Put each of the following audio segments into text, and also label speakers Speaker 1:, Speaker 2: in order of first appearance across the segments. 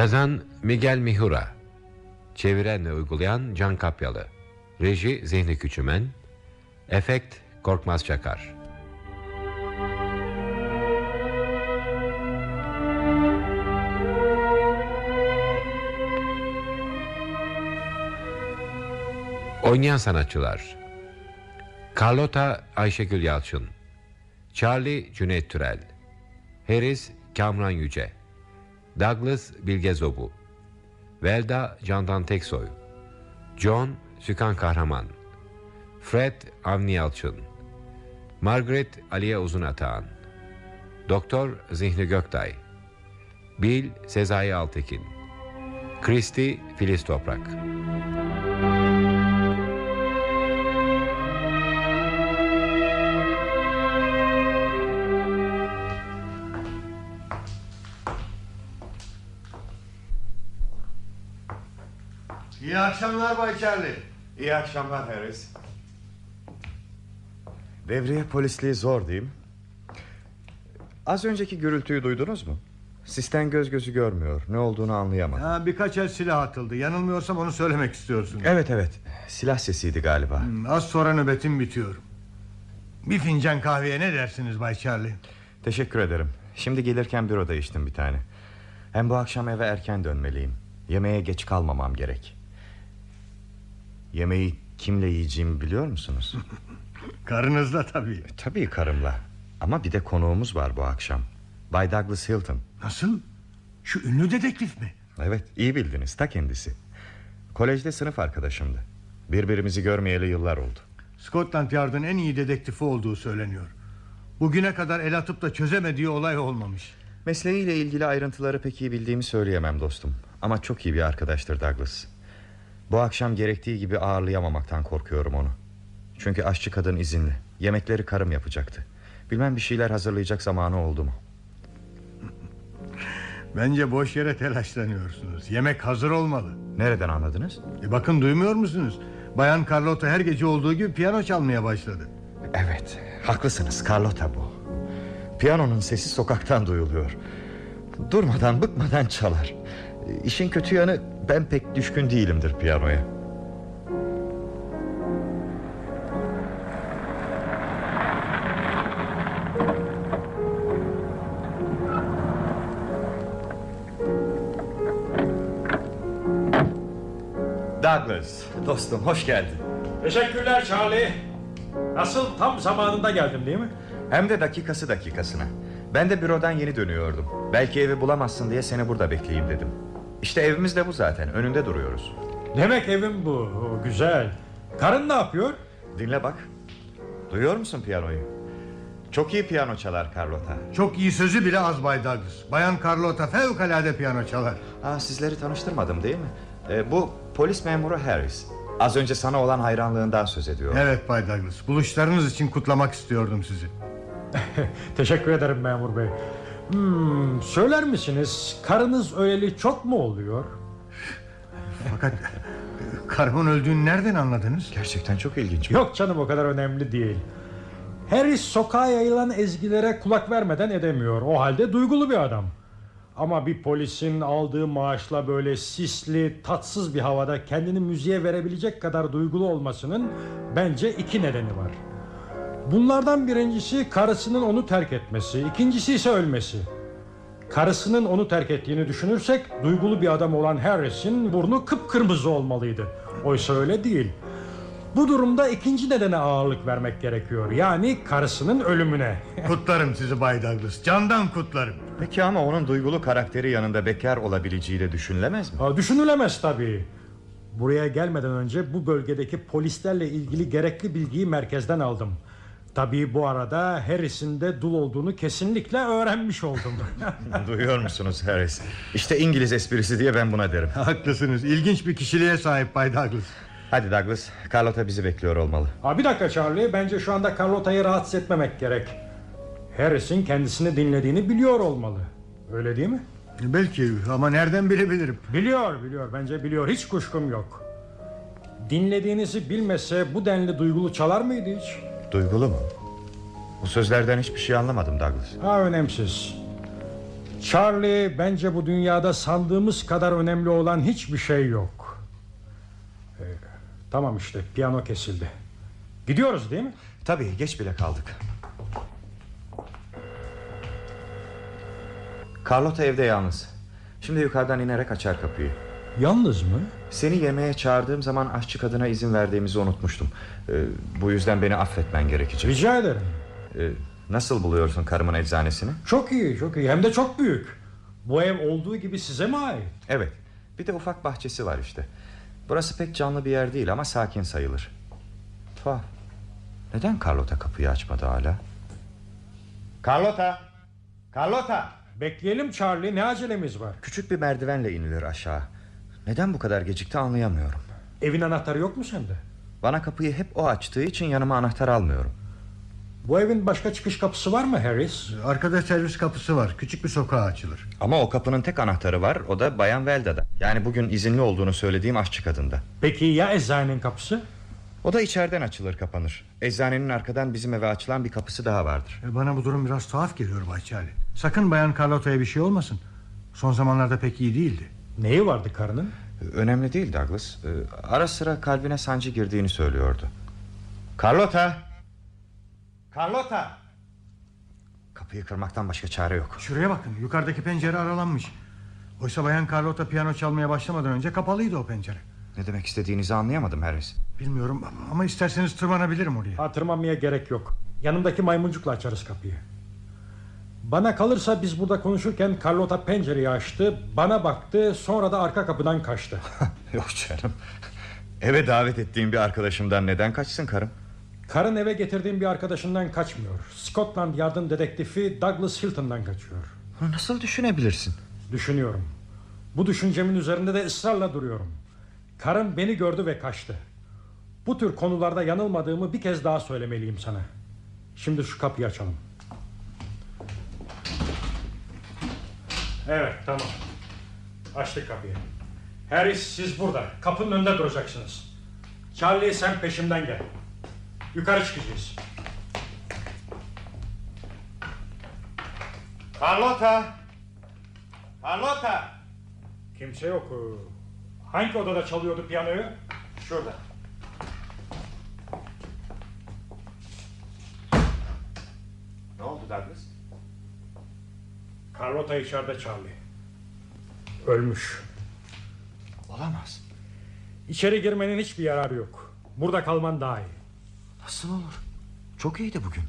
Speaker 1: Yazan Miguel Mihura. Çeviren ve uygulayan Can Kapyalı. Reji Zihni Küçümen. Efekt Korkmaz Çakar. Oynayan sanatçılar. Carlota Ayşegül Yalçın. Charlie Cüneyt Türel. Harris Kamran Yüce Douglas Bilge Zobu Velda Candan Teksoy John Sükan Kahraman Fred Avni Yalçın Margaret Aliye Uzun Atağan Doktor Zihni Göktay Bill Sezai Altekin Christy Filiz Toprak
Speaker 2: akşamlar Bay Charlie.
Speaker 3: İyi akşamlar Harris. Devriye polisliği zor değil mi? Az önceki gürültüyü duydunuz mu? Sisten göz gözü görmüyor. Ne olduğunu anlayamadım.
Speaker 2: Ha, birkaç el silah atıldı. Yanılmıyorsam onu söylemek istiyorsun.
Speaker 3: Evet evet. Silah sesiydi galiba.
Speaker 2: Hmm, Az sonra nöbetim bitiyor. Bir fincan kahveye ne dersiniz Bay Charlie?
Speaker 3: Teşekkür ederim. Şimdi gelirken büroda içtim bir tane. Hem bu akşam eve erken dönmeliyim. Yemeğe geç kalmamam gerek. Yemeği kimle yiyeceğimi biliyor musunuz?
Speaker 2: Karınızla tabii.
Speaker 3: Tabii karımla. Ama bir de konuğumuz var bu akşam. Bay Douglas Hilton.
Speaker 2: Nasıl? Şu ünlü dedektif mi?
Speaker 3: Evet iyi bildiniz ta kendisi. Kolejde sınıf arkadaşımdı. Birbirimizi görmeyeli yıllar oldu.
Speaker 2: Scotland Yard'ın en iyi dedektifi olduğu söyleniyor. Bugüne kadar el atıp da çözemediği olay olmamış.
Speaker 3: Mesleğiyle ilgili ayrıntıları pek iyi bildiğimi söyleyemem dostum. Ama çok iyi bir arkadaştır Douglas. Bu akşam gerektiği gibi ağırlayamamaktan korkuyorum onu. Çünkü aşçı kadın izinli. Yemekleri karım yapacaktı. Bilmem bir şeyler hazırlayacak zamanı oldu mu?
Speaker 2: Bence boş yere telaşlanıyorsunuz. Yemek hazır olmalı.
Speaker 3: Nereden anladınız?
Speaker 2: E bakın duymuyor musunuz? Bayan Carlota her gece olduğu gibi piyano çalmaya başladı.
Speaker 3: Evet haklısınız Carlota bu Piyanonun sesi sokaktan duyuluyor Durmadan bıkmadan çalar İşin kötü yanı ben pek düşkün değilimdir piyanoya. Douglas dostum hoş geldin.
Speaker 4: Teşekkürler Charlie. Nasıl? Tam zamanında geldim değil mi?
Speaker 3: Hem de dakikası dakikasına. Ben de bürodan yeni dönüyordum. Belki evi bulamazsın diye seni burada bekleyeyim dedim İşte evimiz de bu zaten önünde duruyoruz
Speaker 4: Demek evim bu. Güzel. Karın ne yapıyor?
Speaker 3: Dinle bak Duyuyor musun piyanoyu? Çok iyi piyano çalar Carlota
Speaker 2: Çok iyi sözü bile az Bay Douglas. Bayan Carlota fevkalade piyano çalar.
Speaker 3: Aa, Sizleri tanıştırmadım değil mi? Ee, bu polis memuru Harris Az önce sana olan hayranlığından söz ediyor
Speaker 2: Evet Bay Douglas. Buluşlarınız için kutlamak istiyordum sizi.
Speaker 4: Teşekkür ederim memur bey. Hmm, söyler misiniz karınız öleli çok mu oluyor?
Speaker 2: Fakat karımın öldüğünü nereden anladınız?
Speaker 3: Gerçekten çok ilginç
Speaker 4: Yok canım o kadar önemli değil. Harris sokağa yayılan ezgilere kulak vermeden edemiyor. O halde duygulu bir adam. Ama bir polisin aldığı maaşla böyle sisli, tatsız bir havada kendini müziğe verebilecek kadar duygulu olmasının bence iki nedeni var. Bunlardan birincisi karısının onu terk etmesi, ikincisi ise ölmesi. Karısının onu terk ettiğini düşünürsek duygulu bir adam olan Harris'in burnu kıpkırmızı olmalıydı. Oysa öyle değil. Bu durumda ikinci nedene ağırlık vermek gerekiyor. Yani karısının ölümüne.
Speaker 2: Kutlarım sizi Bay Douglas. Candan kutlarım.
Speaker 3: Peki ama onun duygulu karakteri yanında bekar olabileceği de düşünülemez mi?
Speaker 4: Ha, Düşünülemez tabii. Buraya gelmeden önce bu bölgedeki polislerle ilgili gerekli bilgiyi merkezden aldım. Tabii bu arada Harris'in de dul olduğunu kesinlikle öğrenmiş oldum.
Speaker 3: Duyuyor musunuz Harris? İşte İngiliz esprisi diye ben buna derim
Speaker 2: Haklısınız. İlginç bir kişiliğe sahip Bay Douglas.
Speaker 3: Hadi Douglas Carlota bizi bekliyor olmalı
Speaker 4: ha, bir dakika Charlie, bence şu anda Carlota'yı rahatsız etmemek gerek. Harris'in kendisini dinlediğini biliyor olmalı. Öyle değil mi?
Speaker 2: Belki ama nereden bilebilirim?
Speaker 4: Biliyor, biliyor. Bence biliyor. Hiç kuşkum yok. dinlediğinizi bilmese bu denli duygulu çalar mıydı hiç?
Speaker 3: Duygulu mu? Bu sözlerden hiçbir şey anlamadım Douglas.
Speaker 4: Ha önemsiz. Charlie bence bu dünyada sandığımız kadar önemli olan hiçbir şey yok. Ee, tamam işte piyano kesildi. Gidiyoruz değil mi?
Speaker 3: Tabii geç bile kaldık. Carlota evde yalnız. Şimdi yukarıdan inerek açar kapıyı.
Speaker 4: Yalnız mı?
Speaker 3: Seni yemeğe çağırdığım zaman aşçı kadına izin verdiğimizi unutmuştum. Ee, bu yüzden beni affetmen gerekecek.
Speaker 4: Rica ederim.
Speaker 3: Ee, nasıl buluyorsun karımın eczanesini?
Speaker 4: Çok iyi çok iyi hem de çok büyük. Bu ev olduğu gibi size mi ait?
Speaker 3: Evet. Bir de ufak bahçesi var işte. Burası pek canlı bir yer değil ama sakin sayılır. Tuhaf. Neden Carlota kapıyı açmadı hala? Carlota! Carlota!
Speaker 4: Bekleyelim Charlie ne acelemiz var?
Speaker 3: Küçük bir merdivenle inilir aşağı. Neden bu kadar gecikti anlayamıyorum.
Speaker 4: Evin anahtarı yok mu sende?
Speaker 3: Bana kapıyı hep o açtığı için yanıma anahtar almıyorum.
Speaker 4: Bu evin başka çıkış kapısı var mı Harris?
Speaker 2: Arkada servis kapısı var. Küçük bir sokağa açılır.
Speaker 3: Ama o kapının tek anahtarı var. O da Bayan Velda'da. Yani bugün izinli olduğunu söylediğim aşçı kadında.
Speaker 4: Peki ya eczanenin kapısı?
Speaker 3: O da içeriden açılır kapanır. Eczanenin arkadan bizim eve açılan bir kapısı daha vardır.
Speaker 2: E, Bana bu durum biraz tuhaf geliyor Bay Charlie. Sakın Bayan Carlota'ya bir şey olmasın. Son zamanlarda pek iyi değildi.
Speaker 4: Neyi vardı karının?
Speaker 3: Önemli değil Douglas. Ee, Ara sıra kalbine sancı girdiğini söylüyordu. Carlota! Carlota! Kapıyı kırmaktan başka çare yok.
Speaker 2: Şuraya bakın yukarıdaki pencere aralanmış. Oysa Bayan Carlota piyano çalmaya başlamadan önce kapalıydı o pencere.
Speaker 3: Ne demek istediğinizi anlayamadım Harris.
Speaker 2: Bilmiyorum ama isterseniz tırmanabilirim oraya.
Speaker 4: Ha, tırmanmaya gerek yok. Yanımdaki maymuncukla açarız kapıyı. Bana kalırsa biz burada konuşurken Carlota pencereyi açtı, bana baktı, sonra da arka kapıdan kaçtı.
Speaker 3: yok canım. Eve davet ettiğim bir arkadaşımdan neden kaçsın karım?
Speaker 4: Karın eve getirdiğim bir arkadaşından kaçmıyor. Scotland Yard'ın dedektifi Douglas Hilton'dan kaçıyor.
Speaker 3: Bunu nasıl düşünebilirsin?
Speaker 4: Düşünüyorum. Bu düşüncemin üzerinde de ısrarla duruyorum. Karım beni gördü ve kaçtı. Bu tür konularda yanılmadığımı bir kez daha söylemeliyim sana. Şimdi şu kapıyı açalım. Evet tamam. Açtık kapıyı. Harris siz burada. Kapının önünde duracaksınız. Charlie sen peşimden gel. Yukarı çıkacağız.
Speaker 3: Carlota! Carlota!
Speaker 4: Kimse yok. Hangi odada çalıyordu piyanoyu?
Speaker 3: Şurada. Ne oldu Douglas?
Speaker 4: Carlota içeride Charlie. Ölmüş.
Speaker 3: Olamaz.
Speaker 4: İçeri girmenin hiçbir yararı yok. Burada kalman daha iyi.
Speaker 3: Nasıl olur? Çok iyiydi bugün.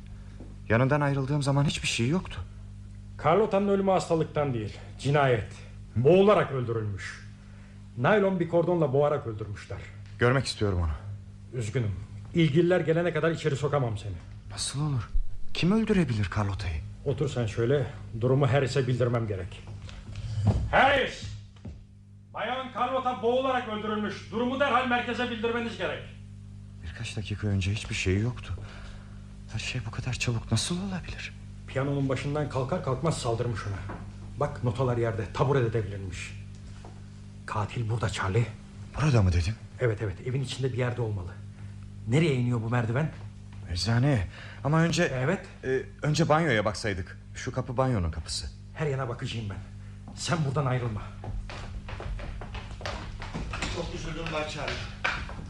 Speaker 3: Yanından ayrıldığım zaman hiçbir şey yoktu.
Speaker 4: Carlota'nın ölümü hastalıktan değil, cinayet. Boğularak öldürülmüş. Naylon bir kordonla boğarak öldürmüşler.
Speaker 3: Görmek istiyorum onu.
Speaker 4: Üzgünüm. İlgililer gelene kadar içeri sokamam seni.
Speaker 3: Nasıl olur? Kim öldürebilir Carlota'yı?
Speaker 4: Otur sen şöyle. Durumu Harris'e bildirmem gerek. Harris! Bayan Carlota boğularak öldürülmüş. Durumu derhal merkeze bildirmeniz gerek.
Speaker 3: Birkaç dakika önce hiçbir şey yoktu. Her şey bu kadar çabuk nasıl olabilir?
Speaker 4: Piyanonun başından kalkar kalkmaz saldırmış ona. Bak notalar yerde taburede devrilmiş. Katil burada Charlie.
Speaker 3: Burada mı dedin?
Speaker 4: Evet evet evin içinde bir yerde olmalı. Nereye iniyor bu merdiven?
Speaker 3: Eczane. Ama önce...
Speaker 4: Evet
Speaker 3: e, önce banyoya baksaydık. Şu kapı banyonun kapısı.
Speaker 4: her yana bakacağım ben. Sen buradan ayrılma.
Speaker 3: Çok üzüldüm Charlie.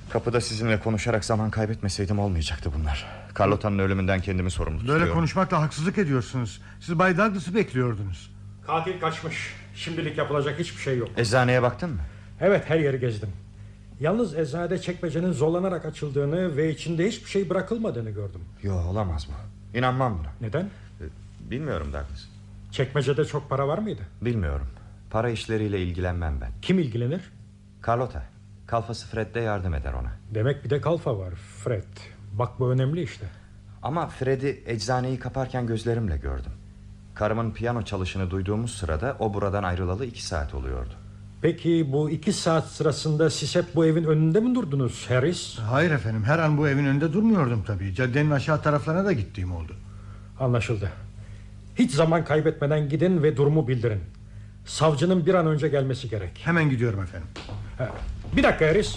Speaker 3: Kapıda sizinle konuşarak zaman kaybetmeseydim olmayacaktı bunlar. Carlota'nın ölümünden kendimi sorumlu
Speaker 2: Böyle
Speaker 3: tutuyorum.
Speaker 2: konuşmakla haksızlık ediyorsunuz. Siz Bay Douglas'ı bekliyordunuz.
Speaker 4: Katil kaçmış. Şimdilik yapılacak hiçbir şey yok.
Speaker 3: Eczaneye baktın mı?
Speaker 4: Evet her yeri gezdim. Yalnız eczanede çekmecenin zorlanarak açıldığını ve içinde hiçbir şey bırakılmadığını gördüm.
Speaker 3: Yo olamaz mı? İnanmam buna.
Speaker 4: Neden?
Speaker 3: Bilmiyorum Douglas.
Speaker 4: Çekmecede çok para var mıydı?
Speaker 3: Bilmiyorum. Para işleriyle ilgilenmem ben.
Speaker 4: Kim ilgilenir?
Speaker 3: Carlota. Kalfası Fred de yardım eder ona.
Speaker 4: Demek bir de kalfa var. Fred. Bak bu önemli işte.
Speaker 3: Ama Fred'i eczaneyi kaparken gözlerimle gördüm. Karımın piyano çalışını duyduğumuz sırada o buradan ayrılalı iki saat oluyordu.
Speaker 4: Peki bu iki saat sırasında siz hep bu evin önünde mi durdunuz Harris?
Speaker 2: Hayır efendim her an bu evin önünde durmuyordum tabii. Caddenin aşağı taraflarına da gittiğim oldu.
Speaker 4: Anlaşıldı. Hiç zaman kaybetmeden gidin ve durumu bildirin. Savcının bir an önce gelmesi gerek.
Speaker 2: Hemen gidiyorum efendim.
Speaker 4: Ha, Bir dakika Harris.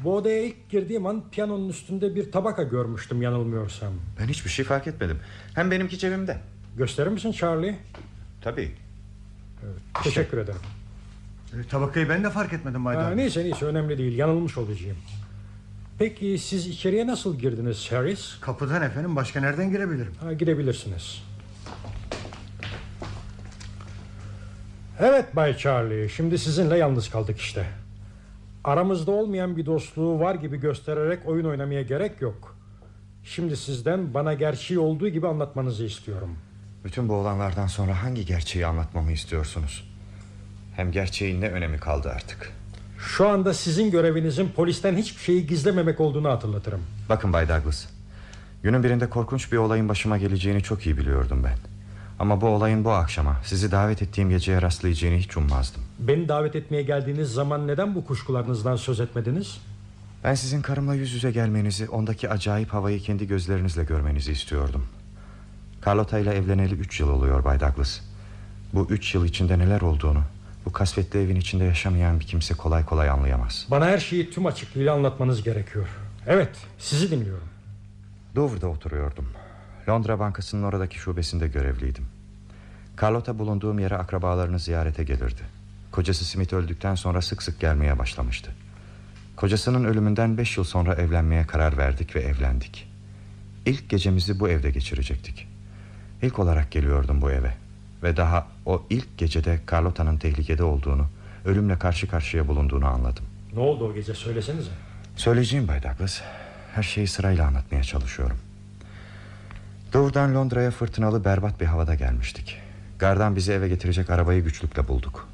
Speaker 4: Bu odaya ilk girdiğim an piyanonun üstünde bir tabaka görmüştüm yanılmıyorsam.
Speaker 3: Ben hiçbir şey fark etmedim. Hem benimki cebimde.
Speaker 4: Gösterir misin Charlie?
Speaker 3: Tabii.
Speaker 4: Teşekkür ederim.
Speaker 2: E, tabakayı ben de fark etmedim
Speaker 4: Ha,
Speaker 2: Douglas.
Speaker 4: neyse neyse önemli değil yanılmış olacağım. Peki siz içeriye nasıl girdiniz Harris?
Speaker 2: Kapıdan efendim başka nereden girebilirim?
Speaker 4: Ha, gidebilirsiniz. Evet Bay Charlie, şimdi sizinle yalnız kaldık işte. Aramızda olmayan bir dostluğu var gibi göstererek oyun oynamaya gerek yok. Şimdi sizden bana gerçeği olduğu gibi anlatmanızı istiyorum.
Speaker 3: Bütün bu olanlardan sonra hangi gerçeği anlatmamı istiyorsunuz? Hem gerçeğin ne önemi kaldı artık?
Speaker 4: Şu anda sizin görevinizin polisten hiçbir şeyi gizlememek olduğunu hatırlatırım.
Speaker 3: Bakın Bay Douglas. Günün birinde korkunç bir olayın başıma geleceğini çok iyi biliyordum ben. Ama bu olayın bu akşama sizi davet ettiğim geceye rastlayacağını hiç ummazdım.
Speaker 4: Beni davet etmeye geldiğiniz zaman neden bu kuşkularınızdan söz etmediniz?
Speaker 3: Ben sizin karımla yüz yüze gelmenizi, ondaki acayip havayı kendi gözlerinizle görmenizi istiyordum. Carlota ile evleneli üç yıl oluyor Bay Douglas. Bu üç yıl içinde neler olduğunu, bu kasvetli evin içinde yaşamayan bir kimse kolay kolay anlayamaz.
Speaker 4: Bana her şeyi tüm açıklığıyla anlatmanız gerekiyor. Evet, sizi dinliyorum.
Speaker 3: Dover'da oturuyordum. Londra Bankası'nın oradaki şubesinde görevliydim. Carlota bulunduğum yere akrabalarını ziyarete gelirdi. Kocası Smith öldükten sonra sık sık gelmeye başlamıştı. Kocasının ölümünden beş yıl sonra evlenmeye karar verdik ve evlendik. İlk gecemizi bu evde geçirecektik. İlk olarak geliyordum bu eve. Ve daha o ilk gecede Carlota'nın tehlikede olduğunu, ölümle karşı karşıya bulunduğunu anladım.
Speaker 4: Ne oldu o gece söylesenize.
Speaker 3: Söyleyeceğim Bay Douglas. Her şeyi sırayla anlatmaya çalışıyorum. Dover'dan Londra'ya fırtınalı berbat bir havada gelmiştik. Gardan bizi eve getirecek arabayı güçlükle bulduk.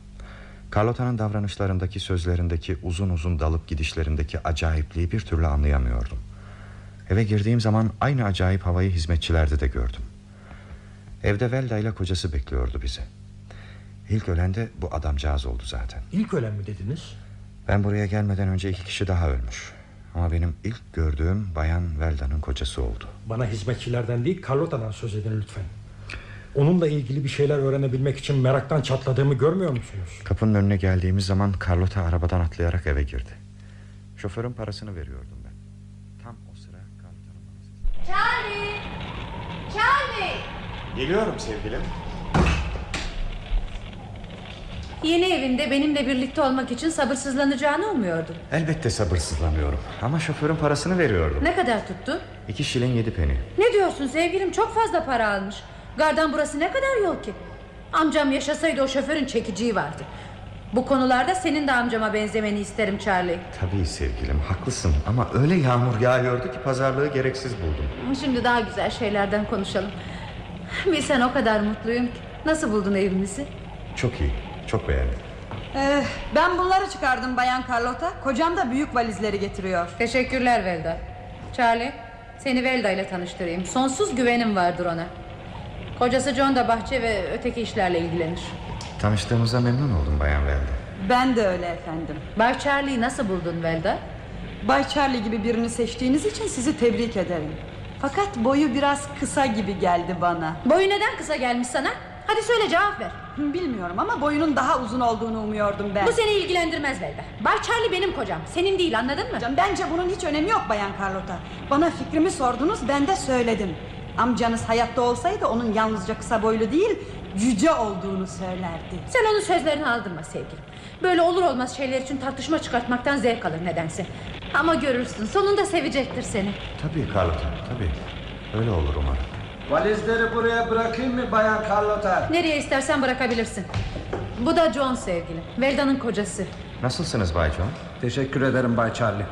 Speaker 3: Carlota'nın davranışlarındaki sözlerindeki uzun uzun dalıp gidişlerindeki acayipliği bir türlü anlayamıyordum. Eve girdiğim zaman aynı acayip havayı hizmetçilerde de gördüm. Evde Velda ile kocası bekliyordu bizi. İlk ölen de bu adamcağız oldu zaten.
Speaker 4: İlk ölen mi dediniz?
Speaker 3: Ben buraya gelmeden önce iki kişi daha ölmüş. Ama benim ilk gördüğüm bayan Velda'nın kocası oldu.
Speaker 4: Bana hizmetçilerden değil Carlota'dan söz edin lütfen. Onunla ilgili bir şeyler öğrenebilmek için meraktan çatladığımı görmüyor musunuz?
Speaker 3: Kapının önüne geldiğimiz zaman Carlota arabadan atlayarak eve girdi. Şoförün parasını veriyordum ben. Tam o sıra Carlota'nın
Speaker 5: Charlie! Charlie!
Speaker 3: Geliyorum sevgilim.
Speaker 5: Yeni evinde benimle birlikte olmak için sabırsızlanacağını umuyordum.
Speaker 3: Elbette sabırsızlanıyorum. Ama şoförün parasını veriyordum.
Speaker 5: Ne kadar tuttu?
Speaker 3: İki şilin yedi peni.
Speaker 5: Ne diyorsun sevgilim çok fazla para almış. Gardan burası ne kadar yol ki? Amcam yaşasaydı o şoförün çekiciği vardı. Bu konularda senin de amcama benzemeni isterim Charlie.
Speaker 3: Tabii sevgilim haklısın ama öyle yağmur yağıyordu ki pazarlığı gereksiz buldum.
Speaker 5: Şimdi daha güzel şeylerden konuşalım. Bilsen o kadar mutluyum ki. Nasıl buldun evimizi?
Speaker 3: Çok iyi, çok beğendim.
Speaker 6: Ee, ben bunları çıkardım Bayan Carlota. Kocam da büyük valizleri getiriyor.
Speaker 5: Teşekkürler Velda. Charlie, seni Velda ile tanıştırayım. Sonsuz güvenim vardır ona. Kocası John da bahçe ve öteki işlerle ilgilenir.
Speaker 3: Tanıştığımıza memnun oldum Bayan Velda.
Speaker 6: Ben de öyle efendim.
Speaker 5: Bay Charlie'yi nasıl buldun Velda?
Speaker 6: Bay Charlie gibi birini seçtiğiniz için sizi tebrik ederim. Fakat boyu biraz kısa gibi geldi bana.
Speaker 5: Boyu neden kısa gelmiş sana? Hadi söyle cevap ver.
Speaker 6: Bilmiyorum ama boyunun daha uzun olduğunu umuyordum ben.
Speaker 5: Bu seni ilgilendirmez Velda. Bay Charlie benim kocam. Senin değil anladın mı?
Speaker 6: Hocam, Bence bunun hiç önemi yok Bayan Carlota. Bana fikrimi sordunuz ben de söyledim. Amcanız hayatta olsaydı onun yalnızca kısa boylu değil cüce olduğunu söylerdi.
Speaker 5: Sen onun sözlerini aldırma sevgilim. Böyle olur olmaz şeyler için tartışma çıkartmaktan zevk alır nedense. Ama görürsün sonunda sevecektir seni.
Speaker 3: Tabii Carlota, tabii. Öyle olur umarım.
Speaker 7: Valizleri buraya bırakayım mı Bayan Carlota?
Speaker 5: Nereye istersen bırakabilirsin. Bu da John sevgilim. Velda'nın kocası.
Speaker 3: Nasılsınız Bay John?
Speaker 7: Teşekkür ederim Bay Charlie.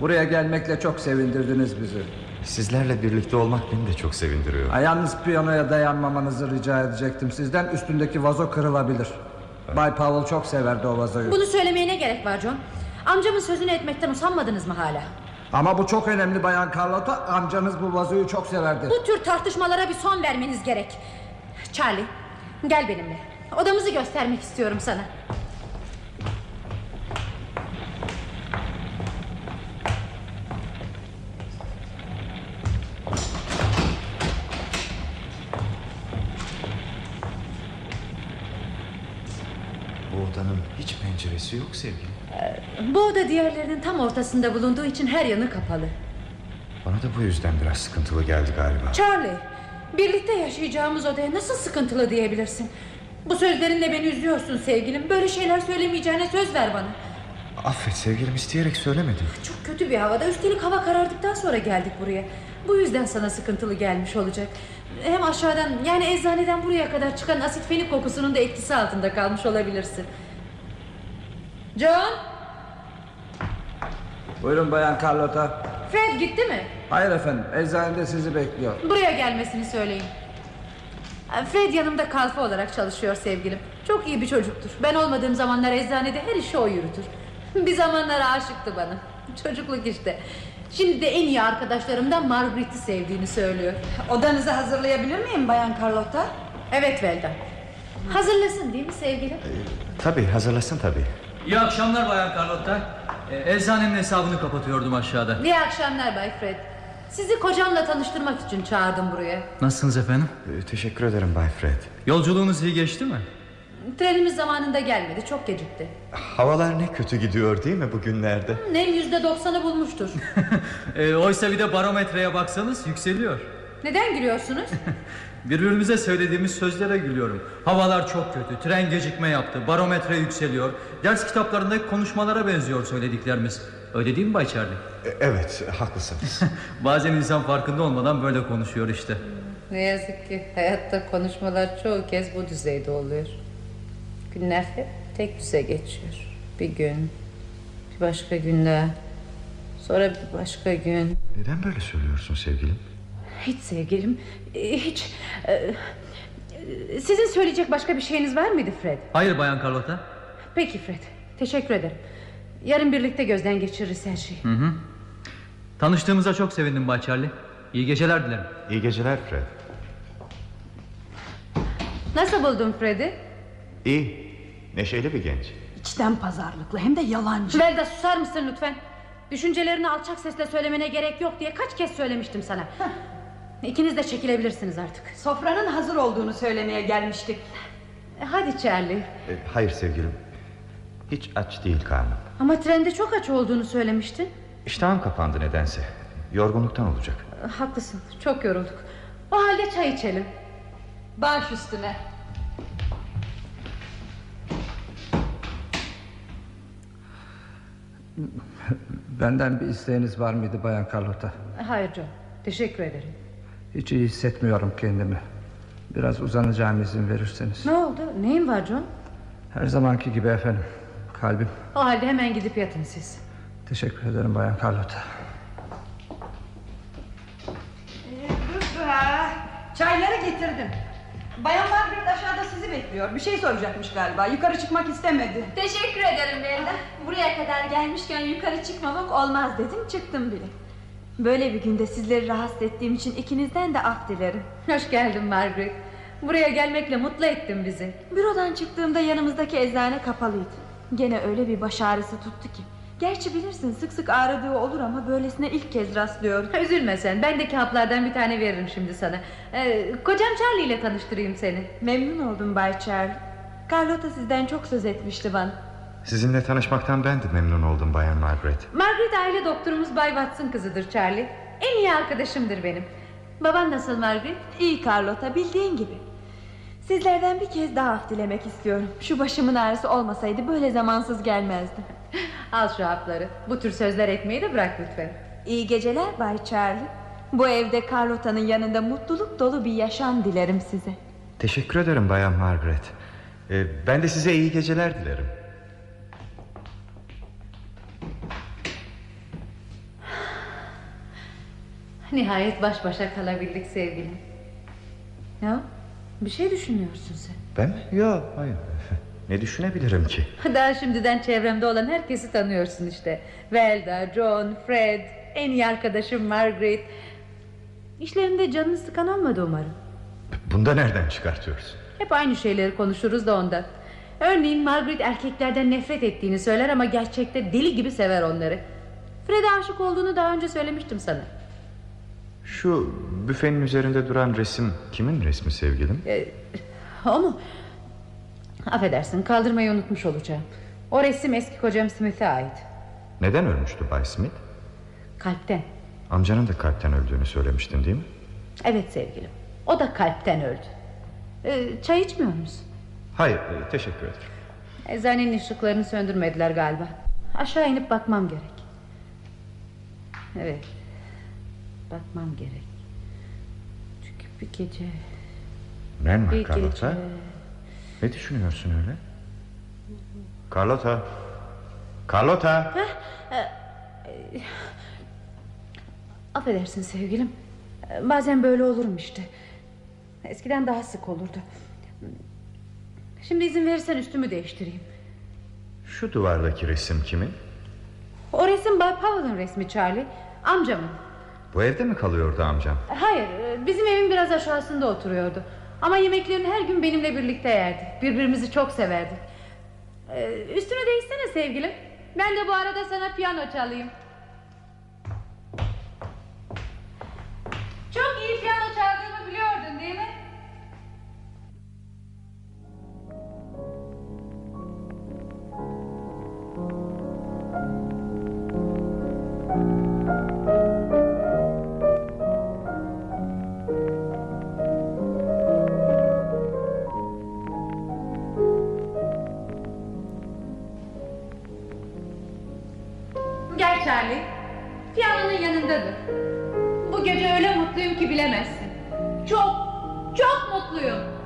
Speaker 7: Buraya gelmekle çok sevindirdiniz bizi.
Speaker 3: Sizlerle birlikte olmak beni de çok sevindiriyor.
Speaker 7: Ayağınız piyanoya dayanmamanızı rica edecektim. Sizden üstündeki vazo kırılabilir. Bay Powell çok severdi o vazoyu.
Speaker 5: Bunu söylemeye ne gerek var John? Amcamın sözünü etmekten usanmadınız mı hala?
Speaker 7: Ama bu çok önemli Bayan Carlota. Amcanız bu vazoyu çok severdi.
Speaker 5: Bu tür tartışmalara bir son vermeniz gerek. Charlie, gel benimle. Odamızı göstermek istiyorum sana.
Speaker 3: Penceresi yok sevgilim.
Speaker 5: Ee, Bu oda diğerlerinin tam ortasında bulunduğu için her yanı kapalı.
Speaker 3: Bana da bu yüzden biraz sıkıntılı geldi galiba.
Speaker 5: Charlie, birlikte yaşayacağımız odaya nasıl sıkıntılı diyebilirsin? Bu sözlerinle beni üzüyorsun sevgilim. Böyle şeyler söylemeyeceğine söz ver bana.
Speaker 3: Affet sevgilim isteyerek söylemedim.
Speaker 5: Çok kötü bir havada. Üstelik hava karardıktan sonra geldik buraya. Bu yüzden sana sıkıntılı gelmiş olacak. Hem aşağıdan yani eczaneden buraya kadar çıkan asit fenik kokusunun da etkisi altında kalmış olabilirsin. John,
Speaker 7: Buyurun Bayan Carlota.
Speaker 5: Fred gitti mi?
Speaker 7: Hayır efendim eczanede sizi bekliyor.
Speaker 5: Buraya gelmesini söyleyin. Fred yanımda kalfa olarak çalışıyor sevgilim. Çok iyi bir çocuktur. Ben olmadığım zamanlar eczanede her işi o yürütür. Bir zamanlar aşıktı bana. Çocukluk işte. Şimdi de en iyi arkadaşlarımdan Margaret'i sevdiğini söylüyor.
Speaker 6: Odanızı hazırlayabilir miyim Bayan Carlota?
Speaker 5: Evet Velda. Hazırlasın değil mi sevgilim?
Speaker 3: Tabii hazırlasın tabii.
Speaker 8: İyi akşamlar Bayan Carlotta. E, eczanemin hesabını kapatıyordum aşağıda.
Speaker 5: İyi akşamlar Bay Fred. Sizi kocamla tanıştırmak için çağırdım buraya.
Speaker 8: Nasılsınız efendim?
Speaker 3: Ee, teşekkür ederim Bay Fred.
Speaker 8: Yolculuğunuz iyi geçti mi?
Speaker 5: Trenimiz zamanında gelmedi. Çok gecikti.
Speaker 3: Havalar ne kötü gidiyor değil mi bugünlerde?
Speaker 5: Nem yüzde doksanı bulmuştur.
Speaker 8: E, oysa bir de barometreye baksanız yükseliyor.
Speaker 5: Neden gülüyorsunuz?
Speaker 8: Birbirimize söylediğimiz sözlere gülüyorum. Havalar çok kötü, tren gecikme yaptı, barometre yükseliyor. Ders kitaplarındaki konuşmalara benziyor söylediklerimiz. Öyle değil mi Bay Charlie?
Speaker 3: Ee, evet haklısınız.
Speaker 8: Bazen insan farkında olmadan böyle konuşuyor işte.
Speaker 5: Ne yazık ki hayatta konuşmalar çoğu kez bu düzeyde oluyor. Günler hep tek düze geçiyor. Bir gün, bir başka gün daha, sonra bir başka gün.
Speaker 3: Neden böyle söylüyorsun sevgilim?
Speaker 5: Hiç sevgilim, e, hiç... e, Sizin söyleyecek başka bir şeyiniz var mıydı Fred?
Speaker 8: Hayır Bayan Carlotta.
Speaker 5: Peki Fred, teşekkür ederim. Yarın birlikte gözden geçiririz her şeyi.
Speaker 8: Tanıştığımıza çok sevindim Bay Charlie. İyi geceler dilerim.
Speaker 3: İyi geceler Fred.
Speaker 5: Nasıl buldun Fred'i?
Speaker 3: İyi. Neşeli bir genç.
Speaker 6: İçten pazarlıklı hem de yalancı.
Speaker 5: Velda susar mısın lütfen? Düşüncelerini alçak sesle söylemene gerek yok diye kaç kez söylemiştim sana. İkiniz de çekilebilirsiniz artık.
Speaker 6: Sofranın hazır olduğunu söylemeye gelmiştik.
Speaker 5: E, Hadi Charlie.
Speaker 3: Ee, hayır sevgilim. Hiç aç değil karnım.
Speaker 5: Ama trende çok aç olduğunu söylemiştin.
Speaker 3: İştahım kapandı nedense. Yorgunluktan olacak.
Speaker 5: E, Haklısın. Çok yorulduk. O halde çay içelim.
Speaker 6: Baş üstüne.
Speaker 7: Benden bir isteğiniz var mıydı Bayan Carlota?
Speaker 5: Hayır John. Teşekkür ederim.
Speaker 7: Hiç iyi hissetmiyorum kendimi. Biraz uzanacağım izin verirseniz.
Speaker 5: Ne oldu? Neyin var John?
Speaker 7: Her zamanki gibi efendim. Kalbim.
Speaker 5: O halde hemen gidip yatın siz.
Speaker 7: Teşekkür ederim Bayan Carlota.
Speaker 6: Çayları getirdim. Bayan Margaret aşağıda sizi bekliyor. Bir şey soracakmış galiba. Yukarı çıkmak istemedi.
Speaker 9: Teşekkür ederim Velda. Buraya kadar gelmişken yukarı çıkmamak olmaz dedim çıktım bile. Böyle bir günde sizleri rahatsız ettiğim için ikinizden de af dilerim.
Speaker 5: Hoş geldin Margaret. Buraya gelmekle mutlu ettin bizi.
Speaker 9: Bürodan çıktığımda yanımızdaki eczane kapalıydı. Gene öyle bir baş ağrısı tuttu ki. Gerçi bilirsin sık sık ağrıdığı olur ama böylesine ilk kez rastlıyorum.
Speaker 5: Üzülme sen. Bendeki haplardan bir tane veririm şimdi sana. Ee, kocam Charlie ile tanıştırayım seni.
Speaker 9: Memnun oldum Bay Charles. Carlota sizden çok söz etmişti bana.
Speaker 3: Sizinle tanışmaktan ben de memnun oldum Bayan Margaret.
Speaker 5: Margaret aile doktorumuz Bay Watson kızıdır Charlie. En iyi arkadaşımdır benim. Baban nasıl Margaret?
Speaker 9: İyi Carlota bildiğin gibi. Sizlerden bir kez daha af dilemek istiyorum. Şu başımın ağrısı olmasaydı böyle zamansız gelmezdim.
Speaker 5: Al şu hapları. Bu tür sözler etmeyi de bırak lütfen.
Speaker 9: İyi geceler Bay Charlie. Bu evde Carlota'nın yanında mutluluk dolu bir yaşam dilerim size.
Speaker 3: Teşekkür ederim Bayan Margaret. Ee, ben de size iyi geceler dilerim.
Speaker 5: Nihayet baş başa kalabildik sevgilim. Ya bir şey düşünüyorsun sen.
Speaker 3: Ben mi? Yok hayır. Ne düşünebilirim ki?
Speaker 5: Daha şimdiden çevremde olan herkesi tanıyorsun işte. Velda, John, Fred, en iyi arkadaşım Margaret. İşlerinde canını sıkan olmadı umarım.
Speaker 3: Bunda nereden çıkartıyorsun?
Speaker 5: Hep aynı şeyleri konuşuruz da ondan. Örneğin Margaret erkeklerden nefret ettiğini söyler ama gerçekte deli gibi sever onları. Fred'e aşık olduğunu daha önce söylemiştim sana.
Speaker 3: Şu büfenin üzerinde duran resim kimin resmi sevgilim?
Speaker 5: Ee, o mu? Affedersin kaldırmayı unutmuş olacağım. O resim eski kocam Smith'e ait.
Speaker 3: Neden ölmüştü Bay Smith?
Speaker 5: Kalpten.
Speaker 3: Amcanın da kalpten öldüğünü söylemiştin değil mi?
Speaker 5: Evet sevgilim. O da kalpten öldü. Ee, çay içmiyor musun?
Speaker 3: Hayır e, teşekkür ederim
Speaker 5: Eczanenin ışıklarını söndürmediler galiba. Aşağı inip bakmam gerek. Evet. Bakmam gerek. Çünkü bir gece...
Speaker 3: Var
Speaker 5: Bir
Speaker 3: Carlota?
Speaker 5: gece...
Speaker 3: Ne düşünüyorsun öyle? Carlota Carlota
Speaker 5: Affedersin sevgilim. Bazen böyle olurum işte. Eskiden daha sık olurdu. Şimdi izin verirsen üstümü değiştireyim.
Speaker 3: Şu duvardaki resim kimin?
Speaker 5: O resim Bay Powell'ın resmi Charlie. Amcamın.
Speaker 3: Bu evde mi kalıyordu amcam?
Speaker 5: Hayır, e, bizim evin biraz aşağısında oturuyordu. Ama yemeklerini her gün benimle birlikte yerdi. Birbirimizi çok severdik. Ee, üstünü değişsene sevgilim. Ben de bu arada sana piyano çalayım. Çok iyi piyano çaldığımı ki bilemezsin. Çok, çok mutluyum.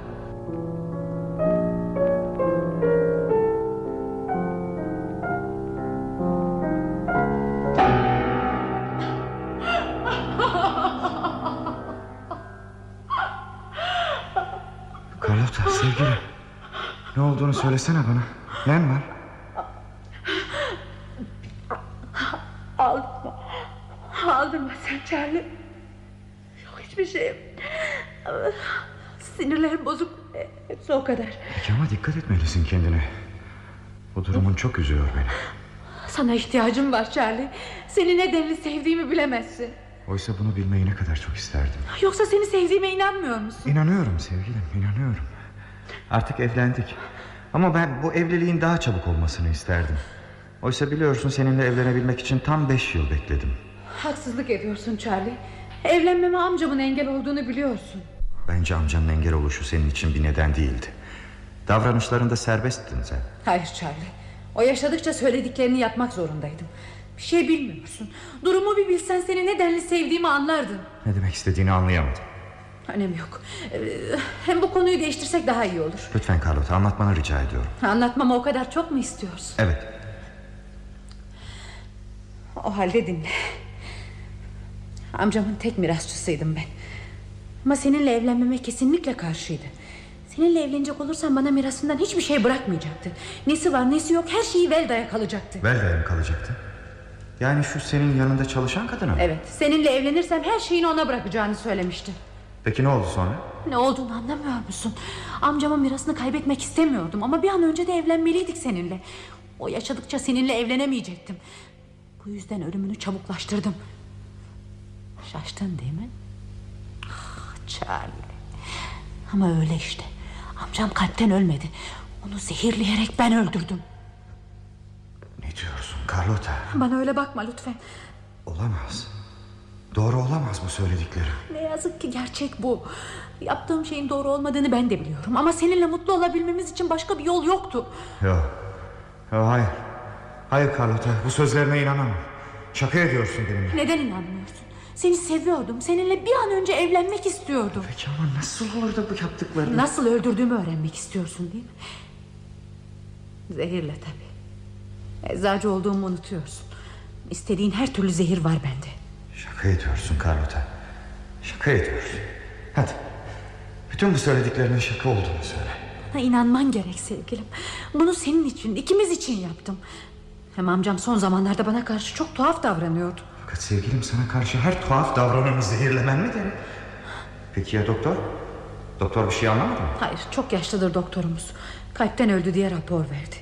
Speaker 3: Carlota sevgilim Ne olduğunu söylesene bana Nen var
Speaker 5: Aldırma. Aldırma sen Charlie. Hiçbir şey. Sinirlerim bozuk. Hepsi o kadar.
Speaker 3: Peki ama dikkat etmelisin kendine Bu durumun çok üzüyor beni
Speaker 5: Sana ihtiyacım var Charlie. Seni ne denli sevdiğimi bilemezsin.
Speaker 3: Oysa bunu bilmeyi ne kadar çok isterdim
Speaker 5: Yoksa seni sevdiğime inanmıyor musun?
Speaker 3: İnanıyorum sevgilim inanıyorum Artık evlendik Ama ben bu evliliğin daha çabuk olmasını isterdim Oysa biliyorsun seninle evlenebilmek için tam beş yıl bekledim
Speaker 5: Haksızlık ediyorsun Charlie. Evlenmeme amcamın engel olduğunu biliyorsun.
Speaker 3: Bence amcanın engel oluşu senin için bir neden değildi Davranışlarında serbesttin sen
Speaker 5: Hayır Charlie. O yaşadıkça söylediklerini yapmak zorundaydım. Bir şey bilmiyorsun. Durumu bir bilsen seni ne denli sevdiğimi anlardın.
Speaker 3: Ne demek istediğini anlayamadım
Speaker 5: Önemi yok. Ee, Hem bu konuyu değiştirsek daha iyi olur.
Speaker 3: Lütfen Carlota anlatmanı rica ediyorum
Speaker 5: Anlatmamı o kadar çok mu istiyorsun?
Speaker 3: Evet
Speaker 5: O halde dinle. Amcamın tek mirasçısıydım ben. Ama seninle evlenmeme kesinlikle karşıydı. Seninle evlenecek olursam bana mirasından hiçbir şey bırakmayacaktı. Nesi var nesi yok her şeyi Velda'ya kalacaktı.
Speaker 3: Velda'ya mı kalacaktı? Yani şu senin yanında çalışan kadına mı?
Speaker 5: Evet seninle evlenirsem her şeyini ona bırakacağını söylemişti.
Speaker 3: Peki ne oldu sonra?
Speaker 5: Ne olduğunu anlamıyor musun? Amcamın mirasını kaybetmek istemiyordum ama bir an önce de evlenmeliydik seninle. O yaşadıkça seninle evlenemeyecektim. Bu yüzden ölümünü çabuklaştırdım. Şaştın değil mi? Ah, Charlie. Ama öyle işte. Amcam kalpten ölmedi. Onu zehirleyerek ben öldürdüm.
Speaker 3: Ne diyorsun Carlota?
Speaker 5: Bana öyle bakma lütfen.
Speaker 3: Olamaz. Doğru olamaz bu söyledikleri.
Speaker 5: Ne yazık ki gerçek bu. Yaptığım şeyin doğru olmadığını ben de biliyorum. Ama seninle mutlu olabilmemiz için başka bir yol yoktu.
Speaker 3: Yok. Yok hayır. Hayır Carlota bu sözlerine inanamam. Şaka ediyorsun benimle.
Speaker 5: Neden inanmıyorsun? Seni seviyordum. Seninle bir an önce evlenmek istiyordum.
Speaker 3: Peki ama nasıl olur da bu yaptıklarını...
Speaker 5: Nasıl öldürdüğümü öğrenmek istiyorsun değil mi? Zehirle tabii. Eczacı olduğumu unutuyorsun. İstediğin her türlü zehir var bende.
Speaker 3: Şaka ediyorsun Carlota. Şaka ediyorsun. Hadi. Bütün bu söylediklerinin şaka olduğunu söyle.
Speaker 5: Bana inanman gerek sevgilim. Bunu senin için, ikimiz için yaptım. Hem amcam son zamanlarda bana karşı çok tuhaf davranıyordu.
Speaker 3: Fakat sevgilim sana karşı her tuhaf davrananı zehirlemen mi gerek? Peki ya doktor? Doktor bir şey anlamadı mı?
Speaker 5: Hayır, çok yaşlıdır doktorumuz. Kalpten öldü diye rapor verdi.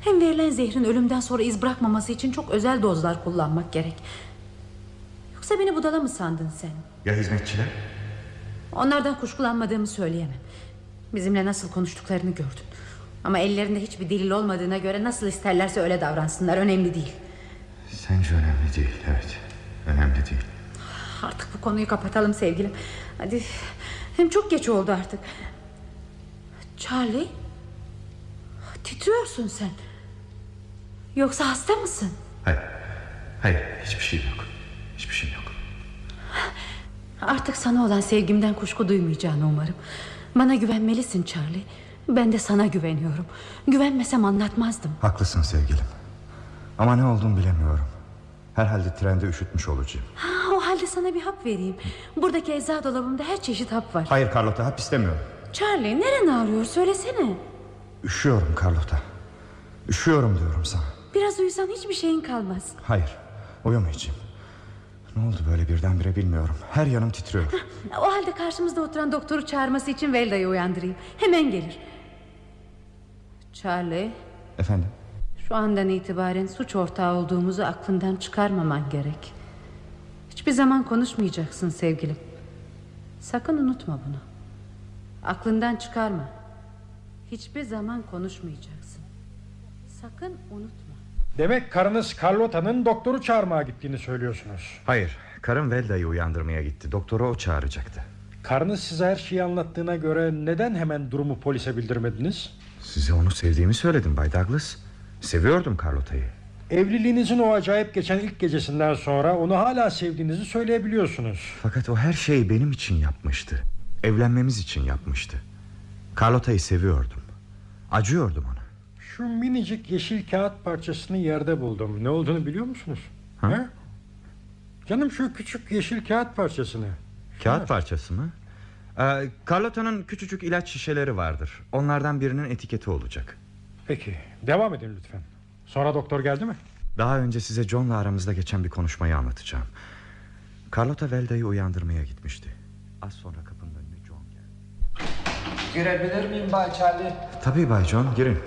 Speaker 5: Hem verilen zehrin ölümden sonra iz bırakmaması için çok özel dozlar kullanmak gerek. Yoksa beni budala mı sandın sen?
Speaker 3: Ya hizmetçiler?
Speaker 5: Onlardan kuşkulanmadığımı söyleyemem. Bizimle nasıl konuştuklarını gördün. Ama ellerinde hiçbir delil olmadığına göre nasıl isterlerse öyle davransınlar önemli değil.
Speaker 3: Sence önemli değil evet. Önemli değil.
Speaker 5: Artık bu konuyu kapatalım sevgilim. Hadi hem çok geç oldu artık. Charlie titriyorsun sen. Yoksa hasta mısın?
Speaker 3: Hayır. Hayır hiçbir şey yok. Hiçbir şey yok.
Speaker 5: Artık sana olan sevgimden kuşku duymayacağını umarım. Bana güvenmelisin Charlie. Ben de sana güveniyorum. Güvenmesem anlatmazdım.
Speaker 3: Haklısın sevgilim. Ama ne olduğunu bilemiyorum. Herhalde trende üşütmüş olacağım.
Speaker 5: Ha, o halde sana bir hap vereyim. Buradaki eczacı dolabımda her çeşit hap var.
Speaker 3: Hayır Carlota hap istemiyorum.
Speaker 5: Charlie neren ağrıyor söylesene.
Speaker 3: Üşüyorum Carlota. Üşüyorum diyorum sana.
Speaker 5: Biraz uyusan hiçbir şeyin kalmaz.
Speaker 3: Hayır uyumayacağım. Ne oldu böyle birdenbire bilmiyorum. Her yanım titriyor.
Speaker 5: O halde karşımızda oturan doktoru çağırması için Velda'yı uyandırayım. Hemen gelir. Charlie,
Speaker 3: Efendim?
Speaker 5: Şu andan itibaren suç ortağı olduğumuzu aklından çıkarmaman gerek. Hiçbir zaman konuşmayacaksın sevgilim. Sakın unutma bunu. Aklından çıkarma. Hiçbir zaman konuşmayacaksın. Sakın unutma.
Speaker 4: Demek karınız Carlota'nın doktoru çağırmaya gittiğini söylüyorsunuz.
Speaker 3: Hayır. Karım Velda'yı uyandırmaya gitti. Doktoru o çağıracaktı.
Speaker 4: Karınız size her şeyi anlattığına göre neden hemen durumu polise bildirmediniz?
Speaker 3: Size onu sevdiğimi söyledim Bay Douglas. Seviyordum Carlota'yı.
Speaker 4: Evliliğinizin o acayip geçen ilk gecesinden sonra onu hala sevdiğinizi söyleyebiliyorsunuz.
Speaker 3: Fakat o her şeyi benim için yapmıştı. Evlenmemiz için yapmıştı. Carlota'yı seviyordum. Acıyordum ona.
Speaker 4: Şu minicik yeşil kağıt parçasını yerde buldum. Ne olduğunu biliyor musunuz?
Speaker 3: Ha?
Speaker 4: He? Canım şu küçük yeşil kağıt parçasını.
Speaker 3: Kağıt parçası mı? Ee, Carlota'nın küçücük ilaç şişeleri vardır. Onlardan birinin etiketi olacak.
Speaker 4: Peki devam edin lütfen. Sonra doktor geldi mi?
Speaker 3: Daha önce size John'la aramızda geçen bir konuşmayı anlatacağım. Carlota Velda'yı uyandırmaya gitmişti. Az sonra kapının önüne John geldi.
Speaker 7: Girebilir miyim Bay Charlie?
Speaker 3: Tabii Bay John girin.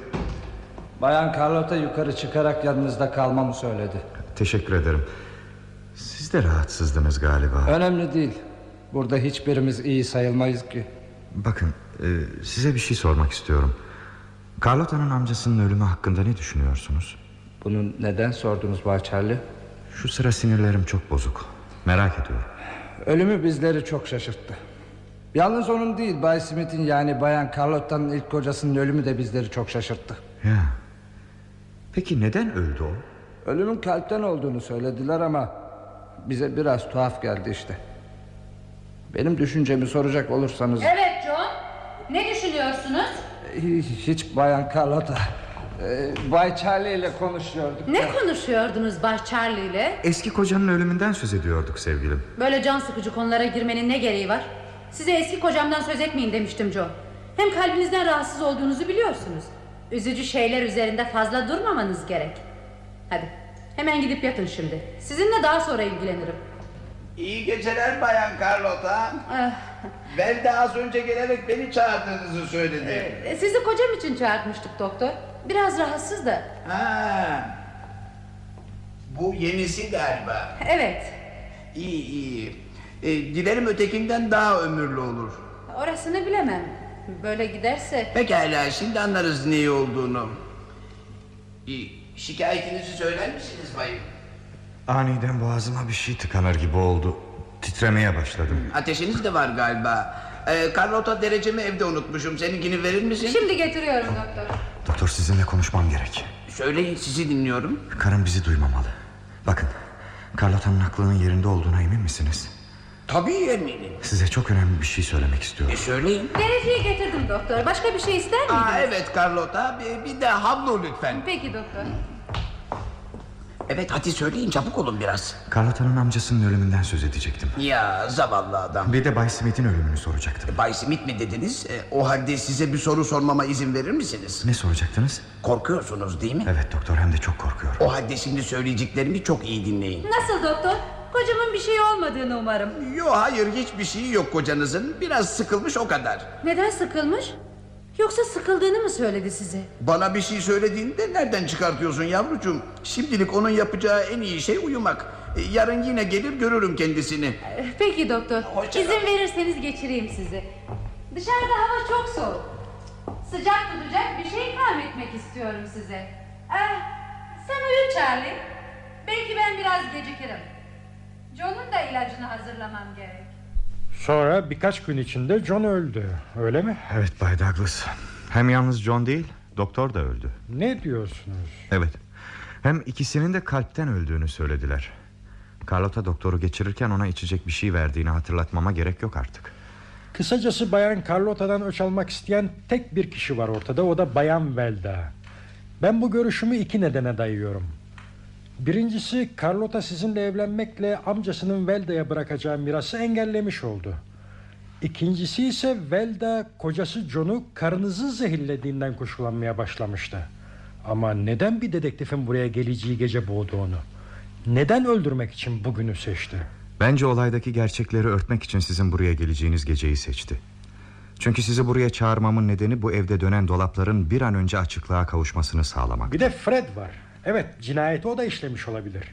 Speaker 7: Bayan Carlota yukarı çıkarak yanınızda kalmamı söyledi.
Speaker 3: Teşekkür ederim. Siz de rahatsızdınız galiba.
Speaker 7: Önemli değil. Burada hiçbirimiz iyi sayılmayız ki.
Speaker 3: Bakın e, size bir şey sormak istiyorum. Carlota'nın amcasının ölümü hakkında ne düşünüyorsunuz?
Speaker 7: Bunu neden sordunuz Bay Charlie?
Speaker 3: Şu sıra sinirlerim çok bozuk. Merak ediyorum.
Speaker 7: Ölümü bizleri çok şaşırttı. Yalnız onun değil Bay Smith'in yani Bayan Carlotta'nın ilk kocasının ölümü de bizleri çok şaşırttı.
Speaker 3: Ya. Peki neden öldü o?
Speaker 7: Ölümün kalpten olduğunu söylediler ama bize biraz tuhaf geldi işte. Benim düşüncemi soracak olursanız
Speaker 5: Evet John. Ne düşünüyorsunuz?
Speaker 7: Hiç Bayan Carlotta e, Bay Charlie ile konuşuyorduk.
Speaker 5: Ne konuşuyordunuz Bay Charlie ile?
Speaker 3: Eski kocanın ölümünden söz ediyorduk sevgilim.
Speaker 5: Böyle can sıkıcı konulara girmenin ne gereği var? Size eski kocamdan söz etmeyin demiştim John. Hem kalbinizden rahatsız olduğunuzu biliyorsunuz. Üzücü şeyler üzerinde fazla durmamanız gerek. Hadi hemen gidip yatın şimdi. Sizinle daha sonra ilgilenirim.
Speaker 10: İyi geceler Bayan Carlota.
Speaker 5: Ah,
Speaker 10: Velda az önce gelerek beni çağırdığınızı söyledi.
Speaker 5: e, sizi kocam için çağırtmıştık doktor. Biraz rahatsız da.
Speaker 10: Ha. Bu yenisi galiba.
Speaker 5: Evet.
Speaker 10: İyi iyi. E, dilerim ötekinden daha ömürlü olur.
Speaker 5: Orasını bilemem. Böyle giderse
Speaker 10: Pekala şimdi anlarız neyi olduğunu. İyi. Şikayetinizi söyler misiniz bayım?
Speaker 3: Aniden boğazıma bir şey tıkanır gibi oldu. Titremeye başladım.
Speaker 10: Ateşiniz de var galiba. Ee, Carlota derecemi evde unutmuşum. Seninkini verir misin?
Speaker 5: şimdi getiriyorum doktor.
Speaker 3: Doktor sizinle konuşmam gerek.
Speaker 10: Söyleyin sizi dinliyorum.
Speaker 3: Karım bizi duymamalı. Bakın Carlota'nın aklının yerinde olduğuna emin misiniz?
Speaker 10: Tabii eminim.
Speaker 3: Size çok önemli bir şey söylemek istiyorum.
Speaker 10: E, söyleyin.
Speaker 5: Dereceyi getirdim doktor. Başka bir şey ister miydiniz?
Speaker 10: Aa, evet Carlota. Bir, bir de havlu lütfen.
Speaker 5: Peki doktor.
Speaker 10: Evet hadi söyleyin çabuk olun biraz.
Speaker 3: Carlota'nın amcasının ölümünden söz edecektim.
Speaker 10: Ya zavallı adam.
Speaker 3: Bir de Bay Smith'in ölümünü soracaktım.
Speaker 10: Bay Smith mi dediniz? E, o halde size bir soru sormama izin verir misiniz?
Speaker 3: Ne soracaktınız?
Speaker 10: Korkuyorsunuz değil mi?
Speaker 3: Evet doktor hem de çok korkuyorum.
Speaker 10: O halde şimdi söyleyeceklerimi çok iyi dinleyin.
Speaker 5: Nasıl doktor? Kocamın bir şey olmadığını umarım.
Speaker 10: Yo hayır hiçbir şey yok kocanızın. Biraz sıkılmış o kadar.
Speaker 5: Neden sıkılmış? Yoksa sıkıldığını mı söyledi size?
Speaker 10: Bana bir şey söylediğinde nereden çıkartıyorsun yavrucuğum? Şimdilik onun yapacağı en iyi şey uyumak. E, Yarın yine gelir görürüm kendisini.
Speaker 5: Eh, Peki doktor.
Speaker 10: Hoşça
Speaker 5: İzin verirseniz geçireyim sizi. Dışarıda hava çok soğuk. Sıcak tutacak bir şey ikram etmek istiyorum size. Eh, sen uyu Charlie. Belki ben biraz gecikirim. John'un da ilacını hazırlamam gerek.
Speaker 4: Sonra birkaç gün içinde John öldü. Öyle mi?
Speaker 3: Evet Bay Douglas. Hem yalnız John değil, doktor da öldü.
Speaker 4: Ne diyorsunuz?
Speaker 3: Evet. Hem ikisinin de kalpten öldüğünü söylediler. Carlota doktoru geçirirken ona içecek bir şey verdiğini hatırlatmama gerek yok artık.
Speaker 4: Kısacası Bayan Carlota'dan öç almak isteyen tek bir kişi var ortada. O da Bayan Velda. Ben bu görüşümü iki nedene dayıyorum. Birincisi Carlota sizinle evlenmekle amcasının Velda'ya bırakacağı mirası engellemiş oldu. İkincisi ise Velda kocası John'u karınızı zehirlediğinden kuşkulanmaya başlamıştı. Ama neden bir dedektifin buraya geleceği gece boğdu onu? Neden öldürmek için bugünü seçti?
Speaker 3: Bence olaydaki gerçekleri örtmek için sizin buraya geleceğiniz geceyi seçti. Çünkü sizi buraya çağırmamın nedeni bu evde dönen dolapların bir an önce açıklığa kavuşmasını sağlamak.
Speaker 4: Bir de Fred var. Evet cinayeti o da işlemiş olabilir.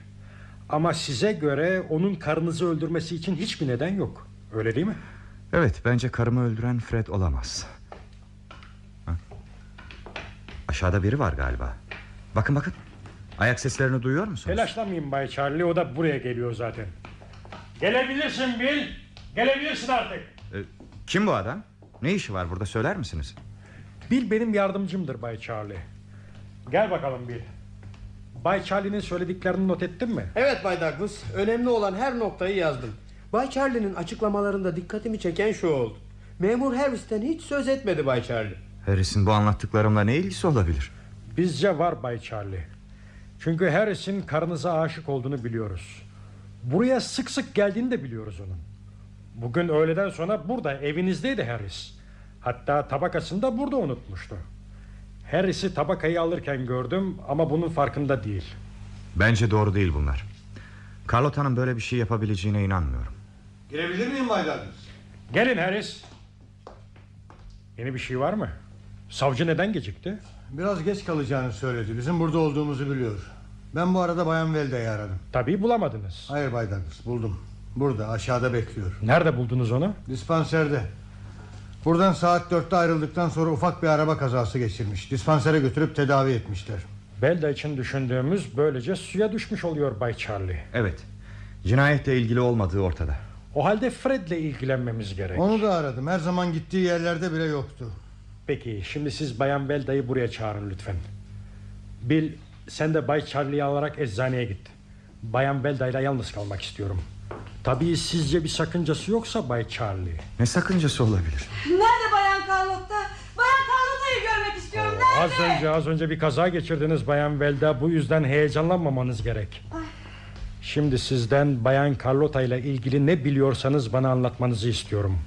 Speaker 4: Ama size göre onun karınızı öldürmesi için hiçbir neden yok. Öyle değil mi?
Speaker 3: Evet bence karımı öldüren Fred olamaz. Ha? Aşağıda biri var galiba. Bakın bakın. Ayak seslerini duyuyor musunuz?
Speaker 4: Telaşlanmayın Bay Charlie o da buraya geliyor zaten. Gelebilirsin Bill. Gelebilirsin artık.
Speaker 3: Ee, kim bu adam? Ne işi var burada söyler misiniz?
Speaker 4: Bill benim yardımcımdır Bay Charlie. Gel bakalım Bill. Bay Charlie'nin söylediklerini not ettin mi?
Speaker 11: Evet Bay Douglas. Önemli olan her noktayı yazdım. Bay Charlie'nin açıklamalarında dikkatimi çeken şu oldu. Memur Harris'ten hiç söz etmedi Bay Charlie.
Speaker 3: Harris'in bu anlattıklarımla ne ilgisi olabilir?
Speaker 4: Bizce var Bay Charlie. Çünkü Harris'in karınıza aşık olduğunu biliyoruz. Buraya sık sık geldiğini de biliyoruz onun. Bugün öğleden sonra burada evinizdeydi Harris. Hatta tabakasını da burada unutmuştu. Harris'i tabakayı alırken gördüm ama bunun farkında değil.
Speaker 3: Bence doğru değil bunlar. Carlota'nın böyle bir şey yapabileceğine inanmıyorum.
Speaker 2: Girebilir miyim Bay Douglas?
Speaker 4: Gelin Harris. Yeni bir şey var mı? Savcı neden gecikti?
Speaker 2: Biraz geç kalacağını söyledi. Bizim burada olduğumuzu biliyor. Ben bu arada Bayan Velda'yı aradım.
Speaker 4: Tabii bulamadınız.
Speaker 2: Hayır Bay Douglas buldum. Burada aşağıda bekliyor.
Speaker 4: Nerede buldunuz onu?
Speaker 2: Dispanserde. Buradan saat dörtte ayrıldıktan sonra ufak bir araba kazası geçirmiş. Dispansere götürüp tedavi etmişler.
Speaker 4: Belda için düşündüğümüz böylece suya düşmüş oluyor Bay Charlie.
Speaker 3: Evet. Cinayetle ilgili olmadığı ortada.
Speaker 4: O halde Fred'le ilgilenmemiz gerek.
Speaker 2: Onu da aradım. Her zaman gittiği yerlerde bile yoktu.
Speaker 4: Peki şimdi siz Bayan Belda'yı buraya çağırın lütfen. Bill sen de Bay Charlie'yi alarak eczaneye git. Bayan Belda ile yalnız kalmak istiyorum. Tabii sizce bir sakıncası yoksa Bay Charlie.
Speaker 3: Ne sakıncası olabilir?
Speaker 6: Nerede Bayan Carlotta? Bayan Carlotta'yı görmek istiyorum. Nerede?
Speaker 4: Az önce az önce bir kaza geçirdiniz Bayan Velda. Bu yüzden heyecanlanmamanız gerek. Şimdi sizden Bayan Carlota ile ilgili ne biliyorsanız bana anlatmanızı istiyorum.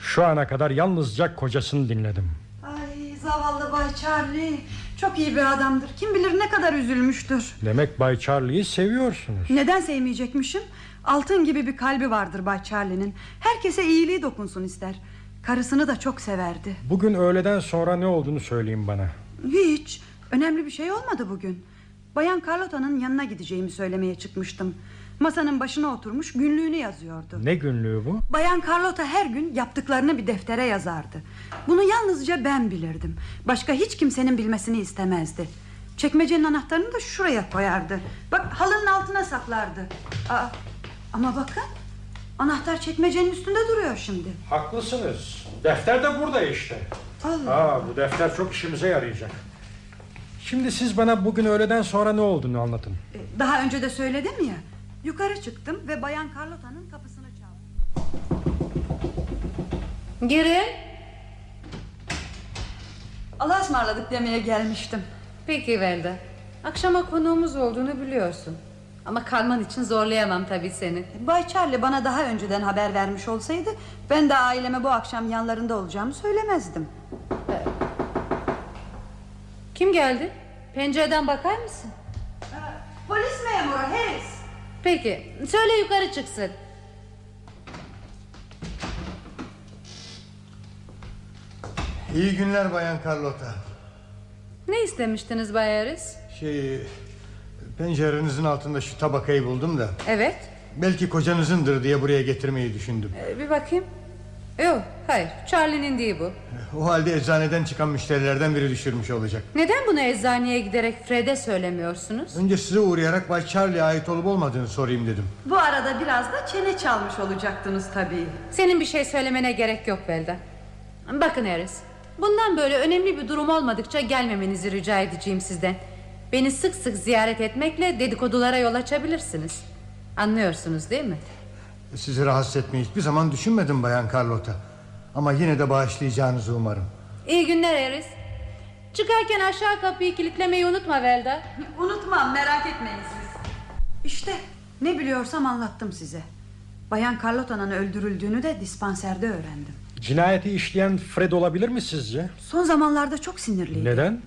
Speaker 4: Şu ana kadar yalnızca kocasını dinledim.
Speaker 6: Ay zavallı Bay Charlie. Çok iyi bir adamdır. Kim bilir ne kadar üzülmüştür.
Speaker 4: Demek Bay Charlie'yi seviyorsunuz.
Speaker 6: Neden sevmeyecekmişim? Altın gibi bir kalbi vardır Bay Charlie'nin. Herkese iyiliği dokunsun ister. Karısını da çok severdi.
Speaker 4: Bugün öğleden sonra ne olduğunu söyleyin bana.
Speaker 6: Hiç. Önemli bir şey olmadı bugün. Bayan Carlotta'nın yanına gideceğimi söylemeye çıkmıştım. Masanın başına oturmuş günlüğünü yazıyordu.
Speaker 4: Ne günlüğü bu?
Speaker 6: Bayan Carlotta her gün yaptıklarını bir deftere yazardı. Bunu yalnızca ben bilirdim. Başka hiç kimsenin bilmesini istemezdi. Çekmecenin anahtarını da şuraya koyardı. Bak halının altına saklardı. Aa, ama bakın anahtar çekmecenin üstünde duruyor şimdi.
Speaker 4: Haklısınız. Defter de burada işte.
Speaker 6: Allah.
Speaker 4: Aa, bu defter çok işimize yarayacak. Şimdi siz bana bugün öğleden sonra ne olduğunu anlatın.
Speaker 6: Ee, Daha önce de söyledim ya. Yukarı çıktım ve Bayan Carlotta'nın kapısını çaldım.
Speaker 5: Girin.
Speaker 6: Allah'a ısmarladık demeye gelmiştim.
Speaker 5: Peki Velda. Akşama konuğumuz olduğunu biliyorsun. Ama kalman için zorlayamam tabii seni.
Speaker 6: Bay Charlie bana daha önceden haber vermiş olsaydı... ...ben de aileme bu akşam yanlarında olacağımı söylemezdim.
Speaker 5: Kim geldi? Pencereden bakar mısın?
Speaker 6: Polis memuru Harris.
Speaker 5: Peki söyle yukarı çıksın.
Speaker 2: İyi günler Bayan Carlota.
Speaker 5: Ne istemiştiniz Bay Harris?
Speaker 2: Şey... Pencerenizin altında şu tabakayı buldum da...
Speaker 5: Evet.
Speaker 2: Belki kocanızındır diye buraya getirmeyi düşündüm.
Speaker 5: Ee, bir bakayım. Yok hayır Charlie'nin değil bu
Speaker 2: O halde eczaneden çıkan müşterilerden biri düşürmüş olacak.
Speaker 5: Neden bunu eczaneye giderek Fred'e söylemiyorsunuz?
Speaker 2: Önce size uğrayarak Bay Charlie'ye ait olup olmadığını sorayım dedim.
Speaker 6: Bu arada biraz da çene çalmış olacaktınız tabii.
Speaker 5: Senin bir şey söylemene gerek yok Velda. Bakın Harris. Bundan böyle önemli bir durum olmadıkça gelmemenizi rica edeceğim sizden. Beni sık sık ziyaret etmekle dedikodulara yol açabilirsiniz. Anlıyorsunuz değil mi?
Speaker 2: Sizi rahatsız etmeyi hiçbir zaman düşünmedim Bayan Carlota. Ama yine de bağışlayacağınızı umarım.
Speaker 5: İyi günler Harris. Çıkarken aşağı kapıyı kilitlemeyi unutma Velda.
Speaker 6: Unutmam merak etmeyin siz. İşte ne biliyorsam anlattım size. Bayan Carlota'nın öldürüldüğünü de dispanserde öğrendim.
Speaker 4: Cinayeti işleyen Fred olabilir mi sizce?
Speaker 6: Son zamanlarda çok sinirliydi.
Speaker 4: Neden?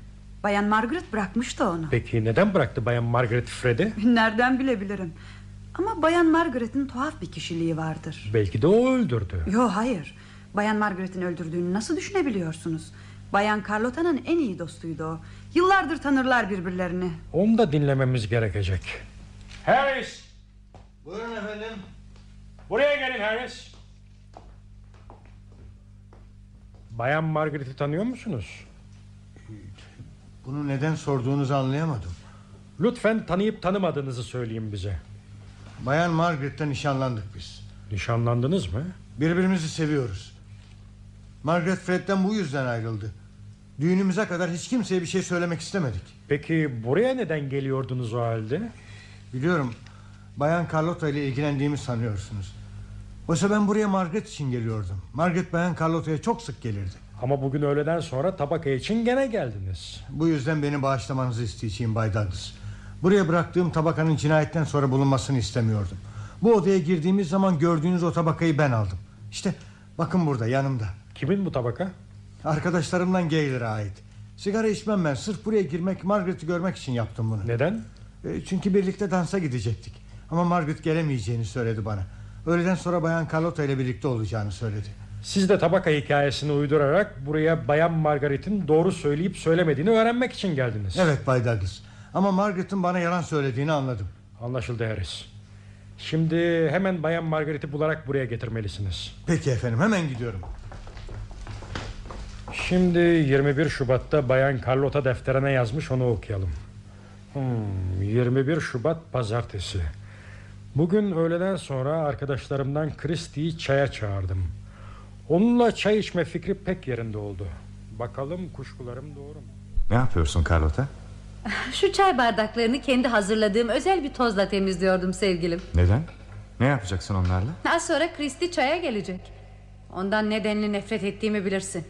Speaker 6: Bayan Margaret bırakmıştı onu.
Speaker 4: Peki neden bıraktı Bayan Margaret Fred'i?
Speaker 6: Nereden bilebilirim. Ama Bayan Margaret'in tuhaf bir kişiliği vardır.
Speaker 4: Belki de o öldürdü.
Speaker 6: Yo hayır. Bayan Margaret'in öldürdüğünü nasıl düşünebiliyorsunuz? Bayan Carlota'nın en iyi dostuydu o. Yıllardır tanırlar birbirlerini.
Speaker 4: Onu da dinlememiz gerekecek. Harris!
Speaker 2: Buyurun efendim.
Speaker 4: Buraya gelin Harris. Bayan Margaret'i tanıyor musunuz?
Speaker 2: Bunu neden sorduğunuzu anlayamadım.
Speaker 4: Lütfen tanıyıp tanımadığınızı söyleyin bize.
Speaker 2: Bayan Margaret'ten nişanlandık biz.
Speaker 4: Nişanlandınız mı?
Speaker 2: Birbirimizi seviyoruz. Margaret Fred'den bu yüzden ayrıldı. Düğünümüze kadar hiç kimseye bir şey söylemek istemedik.
Speaker 4: Peki buraya neden geliyordunuz o halde?
Speaker 2: Biliyorum. Bayan Carlota ile ilgilendiğimi sanıyorsunuz. Oysa ben buraya Margaret için geliyordum. Margaret Bayan Carlota'ya çok sık gelirdi.
Speaker 4: Ama bugün öğleden sonra tabaka için gene geldiniz.
Speaker 2: Bu yüzden beni bağışlamanızı isteyeceğim Bay Douglas. Buraya bıraktığım tabakanın cinayetten sonra bulunmasını istemiyordum. Bu odaya girdiğimiz zaman gördüğünüz o tabakayı ben aldım. İşte bakın burada yanımda.
Speaker 4: Kimin bu tabaka?
Speaker 2: Arkadaşlarımdan Gaylor'a ait. Sigara içmem ben. Sırf buraya girmek, Margaret'i görmek için yaptım bunu.
Speaker 4: Neden?
Speaker 2: E, çünkü birlikte dansa gidecektik. Ama Margaret gelemeyeceğini söyledi bana. Öğleden sonra Bayan Carlota ile birlikte olacağını söyledi.
Speaker 4: Siz de tabaka hikayesini uydurarak buraya Bayan Margaret'in doğru söyleyip söylemediğini öğrenmek için geldiniz.
Speaker 2: Evet Bay Douglas. Ama Margaret'ın bana yalan söylediğini anladım.
Speaker 4: Anlaşıldı Harris. Şimdi hemen Bayan Margaret'i bularak buraya getirmelisiniz.
Speaker 2: Peki efendim hemen gidiyorum.
Speaker 4: Şimdi 21 Şubat'ta Bayan Carlota defterine yazmış onu okuyalım. Hmm, 21 Şubat Pazartesi. Bugün öğleden sonra arkadaşlarımdan Christie'yi çaya çağırdım. Onunla çay içme fikri pek yerinde oldu. Bakalım kuşkularım doğru mu?
Speaker 3: Ne yapıyorsun Carlota?
Speaker 5: Şu çay bardaklarını kendi hazırladığım özel bir tozla temizliyordum sevgilim.
Speaker 3: Neden? Ne yapacaksın onlarla?
Speaker 5: Az sonra Christy çaya gelecek. Ondan nedenli nefret ettiğimi bilirsin.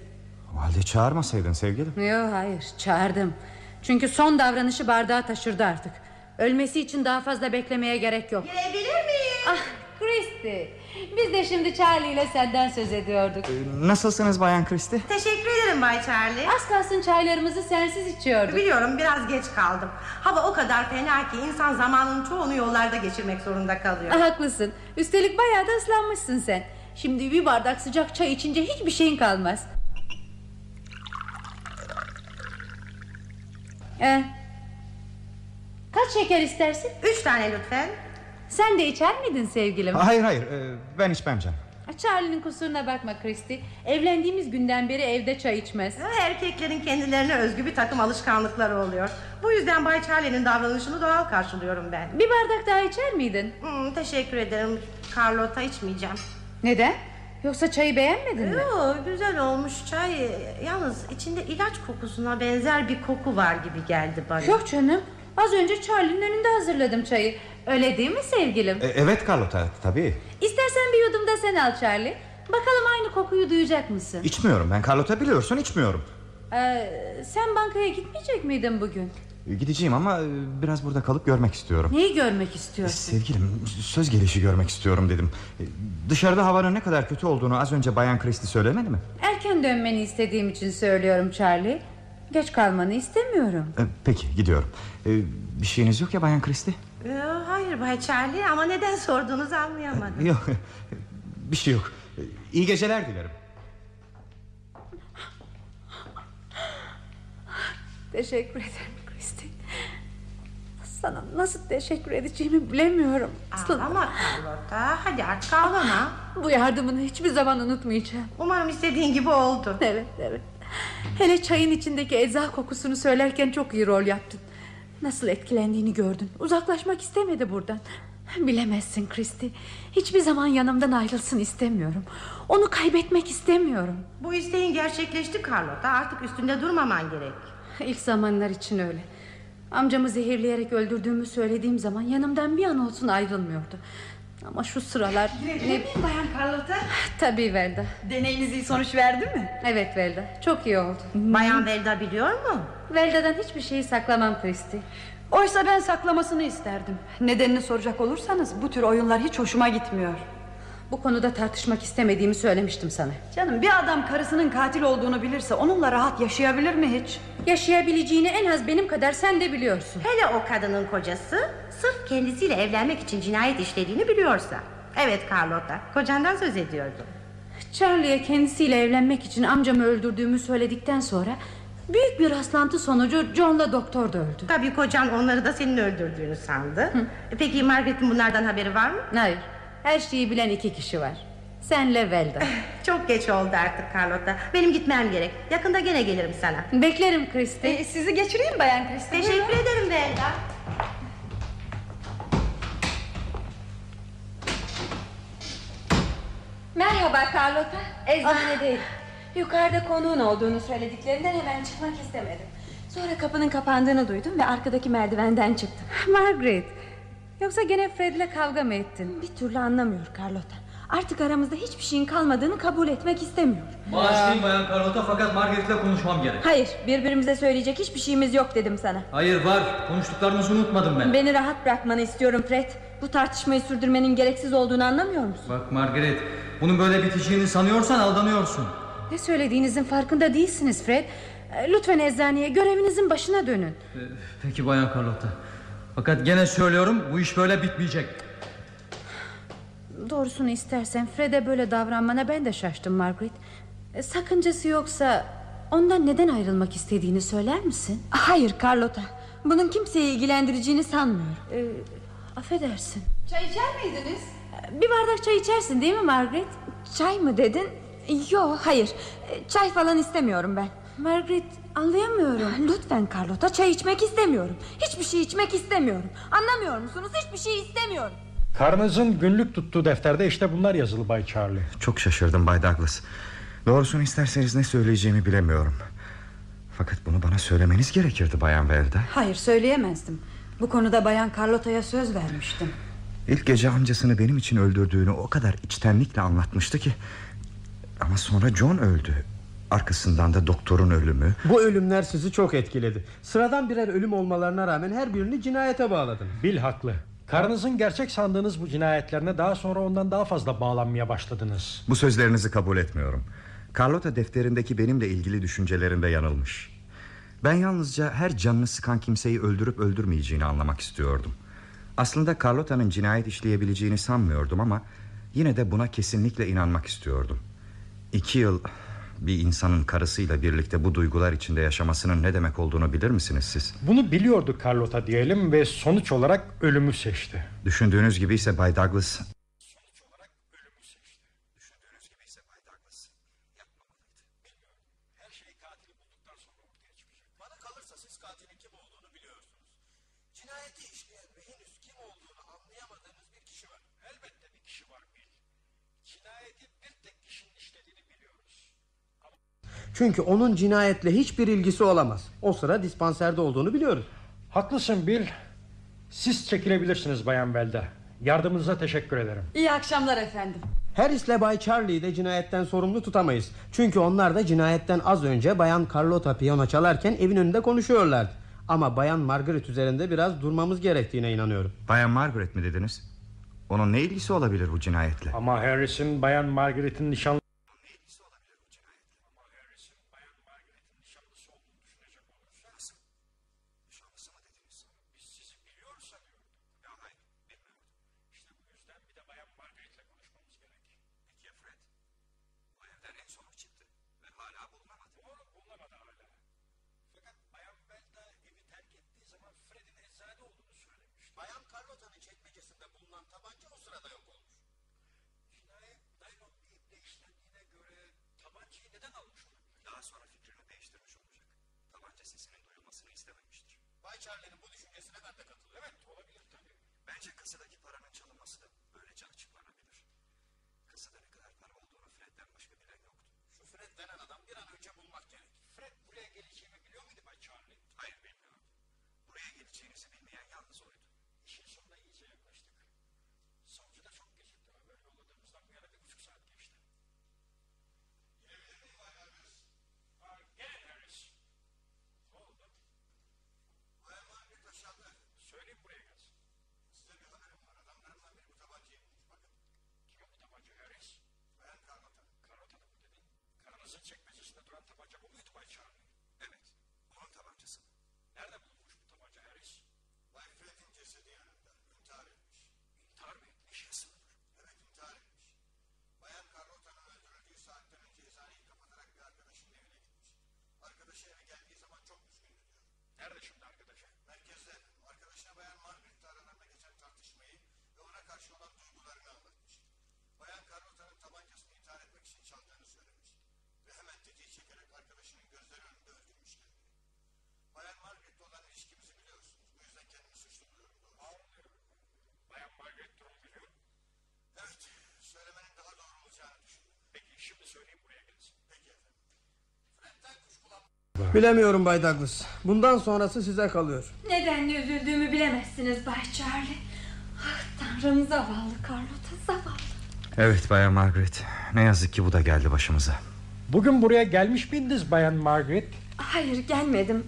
Speaker 3: O halde çağırmasaydın sevgilim.
Speaker 5: Yok hayır çağırdım. Çünkü son davranışı bardağı taşırdı artık. Ölmesi için daha fazla beklemeye gerek yok.
Speaker 9: Girebilir miyim?
Speaker 5: Ah Christy. Biz de şimdi Charlie ile senden söz ediyorduk.
Speaker 3: Nasılsınız Bayan Christie?
Speaker 12: Teşekkür ederim Bay Charlie.
Speaker 5: Az kalsın çaylarımızı sensiz içiyorduk.
Speaker 12: Biliyorum biraz geç kaldım. Hava o kadar fena ki insan zamanın çoğunu yollarda geçirmek zorunda kalıyor.
Speaker 5: Ah, haklısın. Üstelik bayağı da ıslanmışsın sen. Şimdi bir bardak sıcak çay içince hiçbir şeyin kalmaz. Ee, kaç şeker istersin?
Speaker 12: Üç tane lütfen.
Speaker 5: Sen de içer miydin sevgilim?
Speaker 3: Hayır hayır e, ben içmem canım.
Speaker 5: Charlie'nin kusuruna bakma Christy. Evlendiğimiz günden beri evde çay içmez.
Speaker 12: Erkeklerin kendilerine özgü bir takım alışkanlıkları oluyor. Bu yüzden Bay Charlie'nin davranışını doğal karşılıyorum ben.
Speaker 5: Bir bardak daha içer miydin?
Speaker 12: Hmm, teşekkür ederim. Carlota içmeyeceğim.
Speaker 5: Neden? Yoksa çayı beğenmedin mi?
Speaker 12: Yo, güzel olmuş çay. Yalnız içinde ilaç kokusuna benzer bir koku var gibi geldi bana.
Speaker 5: Yok canım. Az önce Charlie'nin önünde hazırladım çayı. Öyle değil mi sevgilim?
Speaker 3: E, evet Carlota tabii.
Speaker 5: İstersen bir yudum da sen al Charlie. Bakalım aynı kokuyu duyacak mısın?
Speaker 3: İçmiyorum ben Carlota biliyorsun içmiyorum.
Speaker 5: Ee, sen bankaya gitmeyecek miydin bugün?
Speaker 3: E, Gideceğim ama e, biraz burada kalıp görmek istiyorum.
Speaker 5: Neyi görmek
Speaker 3: E,
Speaker 5: istiyorsun?
Speaker 3: Sevgilim söz gelişi görmek istiyorum dedim. E, Dışarıda havanın ne kadar kötü olduğunu az önce Bayan Christie söylemedi mi?
Speaker 5: Erken dönmeni istediğim için söylüyorum Charlie. Geç kalmanı istemiyorum.
Speaker 3: E, Peki gidiyorum. E, Bir şeyiniz yok ya Bayan Christie?
Speaker 12: Ee, hayır Bay Charlie ama neden sorduğunuzu anlayamadım.
Speaker 3: Yok bir şey yok. E, İyi geceler dilerim.
Speaker 5: Teşekkür ederim Christy. Sana nasıl teşekkür edeceğimi bilemiyorum. Aslında
Speaker 12: Ağlama Carlota. Hadi artık ağlama.
Speaker 5: bu yardımını hiçbir zaman unutmayacağım.
Speaker 12: Umarım istediğin gibi oldu.
Speaker 5: Evet evet. Hele çayın içindeki ecza kokusunu söylerken çok iyi rol yaptın. Nasıl etkilendiğini gördün. Uzaklaşmak istemedi buradan. Bilemezsin Christy. Hiçbir zaman yanımdan ayrılsın istemiyorum. Onu kaybetmek istemiyorum.
Speaker 12: Bu isteğin gerçekleşti Carlota. Artık üstünde durmaman gerek.
Speaker 5: İlk zamanlar için öyle. Amcamı zehirleyerek öldürdüğümü söylediğim zaman yanımdan bir an olsun ayrılmıyordu. Ama şu sıralar...
Speaker 6: Girebilir miyim Bayan Carlota?
Speaker 5: Tabii Velda.
Speaker 6: Deneyiniz iyi sonuç verdi mi?
Speaker 5: Evet Velda. Çok iyi oldu.
Speaker 12: Bayan Velda biliyor mu?
Speaker 5: Velda'dan hiçbir şeyi saklamam Christy.
Speaker 6: Oysa ben saklamasını isterdim. Nedenini soracak olursanız bu tür oyunlar hiç hoşuma gitmiyor.
Speaker 5: Bu konuda tartışmak istemediğimi söylemiştim sana.
Speaker 6: Canım bir adam karısının katil olduğunu bilirse onunla rahat yaşayabilir mi hiç?
Speaker 5: Yaşayabileceğini en az benim kadar sen de biliyorsun.
Speaker 12: Hele o kadının kocası sırf kendisiyle evlenmek için cinayet işlediğini biliyorsa. Evet Carlota, kocandan söz ediyordum.
Speaker 5: Charlie'ye kendisiyle evlenmek için amcamı öldürdüğümü söyledikten sonra... ...büyük bir rastlantı sonucu John'la doktor da öldü.
Speaker 12: Tabii kocan onları da senin öldürdüğünü sandı. E Peki Margaret'in bunlardan haberi var mı?
Speaker 5: Hayır. Her şeyi bilen iki kişi var. Senle Velda.
Speaker 12: Çok geç oldu artık Carlota. Benim gitmem gerek. Yakında gene gelirim sana.
Speaker 5: Beklerim Christy.
Speaker 6: E, sizi geçireyim Bayan Christie.
Speaker 12: Teşekkür ederim Velda.
Speaker 9: Merhaba Carlota. Eczanedeyim. Yukarıda konuğun olduğunu söylediklerinden hemen çıkmak istemedim. Sonra kapının kapandığını duydum ve arkadaki merdivenden çıktım.
Speaker 5: Margaret. Yoksa gene Fred'le kavga mı ettin?
Speaker 9: Bir türlü anlamıyor Carlota. Artık aramızda hiçbir şeyin kalmadığını kabul etmek istemiyor.
Speaker 8: Bağışlayın Bayan Carlota fakat Margaret'le konuşmam gerek.
Speaker 9: Hayır, birbirimize söyleyecek hiçbir şeyimiz yok dedim sana.
Speaker 8: Hayır var. Konuştuklarınızı unutmadım ben.
Speaker 9: Beni rahat bırakmanı istiyorum Fred. Bu tartışmayı sürdürmenin gereksiz olduğunu anlamıyor musun?
Speaker 8: Bak Margaret, bunun böyle biteceğini sanıyorsan aldanıyorsun.
Speaker 5: Ne söylediğinizin farkında değilsiniz Fred. Lütfen eczaneye görevinizin başına dönün.
Speaker 8: Ee, Peki Bayan Carlota. Fakat gene söylüyorum bu iş böyle bitmeyecek.
Speaker 5: Doğrusunu istersen Fred'e böyle davranmana ben de şaştım Margaret. E, Sakıncası yoksa ondan neden ayrılmak istediğini söyler misin?
Speaker 9: Hayır Carlota. Bunun kimseyi ilgilendireceğini sanmıyorum.
Speaker 5: E, affedersin.
Speaker 6: Çay içer miydiniz?
Speaker 5: E, Bir bardak çay içersin değil mi Margaret?
Speaker 9: Çay mı dedin? Yok hayır. Çay falan istemiyorum ben.
Speaker 5: Margaret anlayamıyorum.
Speaker 9: Lütfen Carlota çay içmek istemiyorum. Hiçbir şey içmek istemiyorum. Anlamıyor musunuz? Hiçbir şey istemiyorum.
Speaker 4: Karnınızın günlük tuttuğu defterde işte bunlar yazılı Bay Charlie.
Speaker 3: Çok şaşırdım Bay Douglas. Doğrusunu isterseniz ne söyleyeceğimi bilemiyorum. Fakat bunu bana söylemeniz gerekirdi Bayan Velda.
Speaker 6: Hayır söyleyemezdim. Bu konuda Bayan Carlota'ya söz vermiştim.
Speaker 3: İlk gece amcasını benim için öldürdüğünü o kadar içtenlikle anlatmıştı ki... Ama sonra John öldü. Arkasından da doktorun ölümü.
Speaker 11: Bu ölümler sizi çok etkiledi. Sıradan birer ölüm olmalarına rağmen her birini cinayete bağladın.
Speaker 4: Bil haklı. Karınızın gerçek sandığınız bu cinayetlerine daha sonra ondan daha fazla bağlanmaya başladınız.
Speaker 3: Bu sözlerinizi kabul etmiyorum. Carlota defterindeki benimle ilgili düşüncelerinde yanılmış. Ben yalnızca her canını sıkan kimseyi öldürüp öldürmeyeceğini anlamak istiyordum. Aslında Carlota'nın cinayet işleyebileceğini sanmıyordum ama... ...yine de buna kesinlikle inanmak istiyordum. İki yıl bir insanın karısıyla birlikte bu duygular içinde yaşamasının ne demek olduğunu bilir misiniz siz?
Speaker 4: Bunu biliyordu Carlota diyelim ve sonuç olarak ölümü seçti.
Speaker 3: Düşündüğünüz gibi ise Bay Douglas...
Speaker 10: Bana kalırsa siz katilin kim olduğunu biliyorsunuz. Cinayeti işleyen ve henüz kim olduğunu anlayamadığınız bir kişi var.
Speaker 4: Elbette bir kişi var Bil. Cinayeti bir tek kişinin işlediğini biliyoruz.
Speaker 11: Çünkü onun cinayetle hiçbir ilgisi olamaz. O sıra dispanserde olduğunu biliyoruz.
Speaker 4: Haklısın Bil. Siz çekilebilirsiniz Bayan Belda. Yardımınıza teşekkür ederim.
Speaker 6: İyi akşamlar efendim.
Speaker 11: Harris'le Bay Charlie'yi de cinayetten sorumlu tutamayız. Çünkü onlar da cinayetten az önce Bayan Carlota piyano çalarken evin önünde konuşuyorlardı. Ama Bayan Margaret üzerinde biraz durmamız gerektiğine inanıyorum.
Speaker 3: Bayan Margaret mi dediniz? Onun ne ilgisi olabilir bu cinayetle?
Speaker 4: Ama Harris'in Bayan Margaret'in nişanlı...
Speaker 10: Fakat Bayan Belda evi terk ettiği zaman Fred'in eczanede olduğunu söyledi.
Speaker 3: sesinin duyulmasını istememiştir.
Speaker 4: Bay Charlie'nin bu düşüncesine ben de katılıyorum. Evet olabilir tabii.
Speaker 3: Bence kasadaki paranın çalınması da böylece açıklanabilir. Kasada ne kadar para olduğunu Fred'den başka bilen yoktu.
Speaker 4: Şu Fred denen adam bir an önce bulmak gerek. Fred buraya geleceğimi biliyor muydu Bay Charlie?
Speaker 3: Hayır bilmiyorum. Buraya geleceğinizi bilmeyen yalnız oydu.
Speaker 4: İşin sonuna iyice yaklaştık. Savcı da çok gecikti. Haber yolladığımızdan bu yana bir buçuk saat geçti. Girebilir miyim Bay Harris? Ha, gene Harris. Ne oldu? Bayan Margaret aşağıda. Söyleyin buraya gelsin. Size bir haberim var. Adamlarımdan biri bu tabancayı bulmuş. Bakın. Kime bu tabanca Harris? Bayan Carlota. Carlota da mı dedin? Karınızın çekmecesinde duran tabanca bu muydu Bay Charlie?
Speaker 3: Evet. Onun tabancası.
Speaker 4: Nerede bulunmuş bu tabanca Harris? Bay Fred'in cesedi yanında. İntihar etmiş. İntihar mı etmiş? Nasıldır? Evet intihar etmiş. Bayan Carlota'nın öldürüldüğü saatten önce eczaneyi kapatarak bir arkadaşının evine gitmiş. Arkadaşı eve geldiği zaman çok üzgündü diyor. Nerede şimdi arkadaşı? Merkezde. Arkadaşına Bayan Margaret'le aralarında geçen tartışmayı ve ona karşı olan duygularını anlatmış. Bayan Carlota'nın tabancasını intihar etmek için çaldığını söylemiş. Ve hemen tetiği çekerek arkadaşının gözleri önünde öldürmüş kendini. Bayan Margaret'le olan ilişkimizi biliyorsunuz. Bu yüzden kendimi suçlu buluyorum doğrusu. Bayan Margaret durum biliyor. Evet. Söylemenin daha doğru olacağını düşündüm. Peki şimdi söyleyeyim buraya gelsin. Peki efendim. Fred'den kuşkulan...
Speaker 11: Bilemiyorum Bay Douglas. Bundan sonrası size kalıyor.
Speaker 9: Nedenle üzüldüğümü bilemezsiniz Bay Charlie. Ah tanrım zavallı Carlota zavallı.
Speaker 3: Evet Bayan Margaret. Ne yazık ki bu da geldi başımıza.
Speaker 4: Bugün buraya gelmiş miydiniz Bayan Margaret?
Speaker 9: Hayır gelmedim.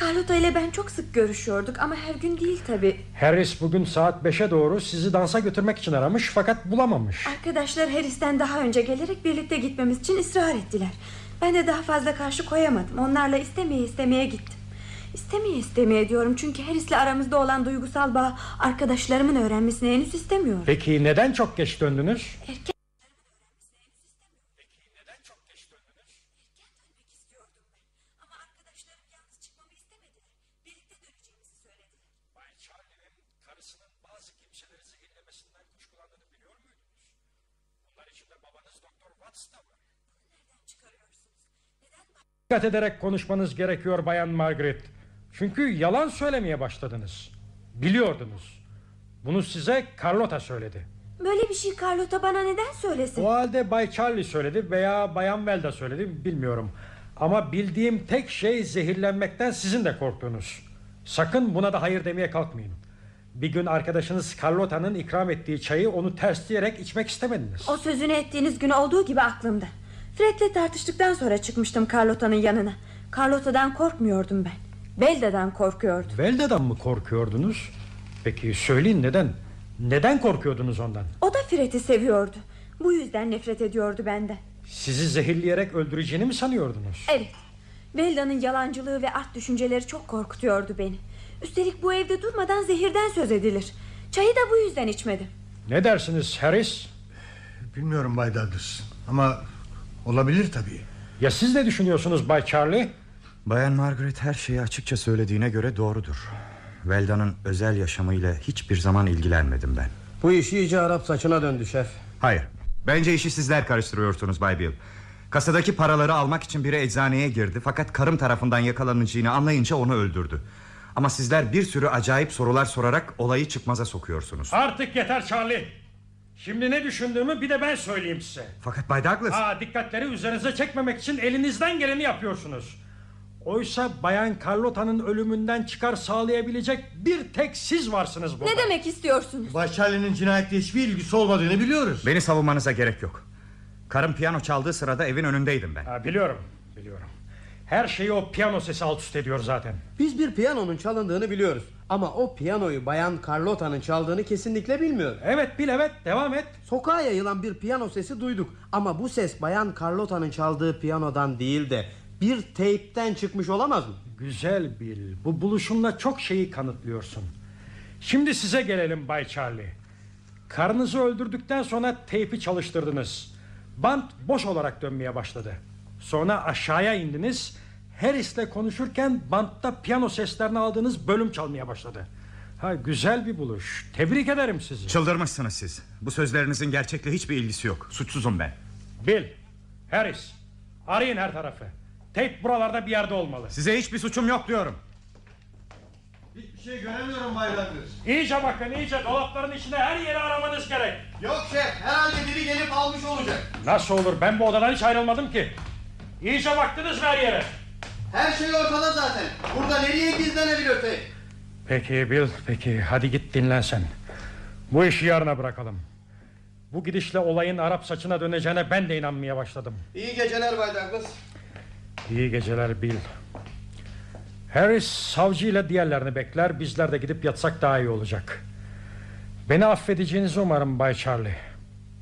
Speaker 9: Carlota ile ben çok sık görüşüyorduk ama her gün değil tabi.
Speaker 4: Harris bugün saat 5'e doğru sizi dansa götürmek için aramış fakat bulamamış.
Speaker 9: Arkadaşlar Harris'ten daha önce gelerek birlikte gitmemiz için ısrar ettiler. Ben de daha fazla karşı koyamadım. Onlarla istemeye istemeye gittim. İstemeye istemeye diyorum çünkü Harris'le aramızda olan duygusal bağ arkadaşlarımın öğrenmesini henüz istemiyorum.
Speaker 4: Peki neden çok geç döndünüz?
Speaker 9: Erken Ama arkadaşlarım yalnız çıkmamı istemediler. Birlikte döneceğimizi söylediler.
Speaker 4: Bay Charlie'nin karısının bazı kimseleri zehirlemesinden kuşkulandığını biliyor muydunuz? Bunlar içinde babanız Doktor Watts da var.
Speaker 9: Nereden çıkarıyorsunuz? Neden
Speaker 4: Dikkat ederek konuşmanız gerekiyor Bayan Margaret. Çünkü yalan söylemeye başladınız. Biliyordunuz. Bunu size Carlota söyledi.
Speaker 9: Böyle bir şey Carlota bana neden söylesin?
Speaker 4: O halde Bay Charlie söyledi veya Bayan Velda söyledi bilmiyorum. Ama bildiğim tek şey zehirlenmekten sizin de korktuğunuz. Sakın buna da hayır demeye kalkmayın. Bir gün arkadaşınız Carlota'nın ikram ettiği çayı onu tersleyerek içmek istemediniz.
Speaker 9: O sözünü ettiğiniz gün olduğu gibi aklımda. Fred'le tartıştıktan sonra çıkmıştım Carlota'nın yanına. Carlota'dan korkmuyordum ben. Belda'dan korkuyordum.
Speaker 4: Velda'dan mı korkuyordunuz? Peki söyleyin neden? Neden korkuyordunuz ondan?
Speaker 9: O da Fred'i seviyordu. Bu yüzden nefret ediyordu benden.
Speaker 4: Sizi zehirleyerek öldüreceğini mi sanıyordunuz?
Speaker 9: Evet. Belda'nın yalancılığı ve art düşünceleri çok korkutuyordu beni. Üstelik bu evde durmadan zehirden söz edilir. Çayı da bu yüzden içmedim.
Speaker 4: Ne dersiniz Harris?
Speaker 2: Bilmiyorum Bay Douglas ama olabilir tabii.
Speaker 4: Ya siz ne düşünüyorsunuz Bay Charlie?
Speaker 3: Bayan Margaret her şeyi açıkça söylediğine göre doğrudur. Velda'nın özel yaşamıyla hiçbir zaman ilgilenmedim ben.
Speaker 11: Bu iş iyice Arap saçına döndü şef.
Speaker 3: Hayır. Bence işi sizler karıştırıyorsunuz Bay Bill. Kasadaki paraları almak için biri eczaneye girdi fakat karım tarafından yakalanacağını anlayınca onu öldürdü. Ama sizler bir sürü acayip sorular sorarak olayı çıkmaza sokuyorsunuz.
Speaker 4: Artık yeter Charlie. Şimdi ne düşündüğümü bir de ben söyleyeyim size.
Speaker 3: Fakat Bay Douglas...
Speaker 4: Ha, dikkatleri üzerinize çekmemek için elinizden geleni yapıyorsunuz. Oysa Bayan Carlota'nın ölümünden çıkar sağlayabilecek bir tek siz varsınız burada.
Speaker 9: Ne demek istiyorsunuz?
Speaker 2: Bay Charlie'nin cinayetle hiçbir ilgisi olmadığını biliyoruz.
Speaker 3: Beni savunmanıza gerek yok. Karım piyano çaldığı sırada evin önündeydim ben.
Speaker 4: Ha, biliyorum, biliyorum. Her şeyi o piyano sesi alt üst ediyor zaten.
Speaker 11: Biz bir piyanonun çalındığını biliyoruz. Ama o piyanoyu bayan Carlota'nın çaldığını kesinlikle bilmiyoruz.
Speaker 4: Evet bil evet devam et.
Speaker 11: Sokağa yayılan bir piyano sesi duyduk. Ama bu ses bayan Carlota'nın çaldığı piyanodan değil de bir teypten çıkmış olamaz mı?
Speaker 4: Güzel Bill. Bu buluşumla çok şeyi kanıtlıyorsun. Şimdi size gelelim Bay Charlie. Karınızı öldürdükten sonra teypi çalıştırdınız. Bant boş olarak dönmeye başladı. Sonra aşağıya indiniz. Harris'le konuşurken bantta piyano seslerini aldığınız bölüm çalmaya başladı. Ha güzel bir buluş. Tebrik ederim sizi.
Speaker 3: Çıldırmışsınız siz. Bu sözlerinizin gerçekle hiçbir ilgisi yok. Suçsuzum ben.
Speaker 4: Bill, Harris, arayın her tarafı. Tape buralarda bir yerde olmalı.
Speaker 3: Size hiçbir suçum yok diyorum.
Speaker 2: Hiçbir şey göremiyorum Bay Douglas.
Speaker 4: İyice bakın iyice dolapların içinde her yeri aramanız gerek.
Speaker 2: Yok şef herhalde biri gelip almış olacak.
Speaker 4: Nasıl olur ben bu odadan hiç ayrılmadım ki. İyice baktınız mı her yere?
Speaker 2: Her şey ortada zaten. Burada nereye gizlenebilir tek?
Speaker 4: Peki Bill peki hadi git dinlen sen. Bu işi yarına bırakalım. Bu gidişle olayın Arap saçına döneceğine ben de inanmaya başladım.
Speaker 2: İyi geceler Bay Douglas.
Speaker 4: İyi geceler Bill. Harris savcı ile diğerlerini bekler. Bizler de gidip yatsak daha iyi olacak. Beni affedeceğinizi umarım Bay Charlie.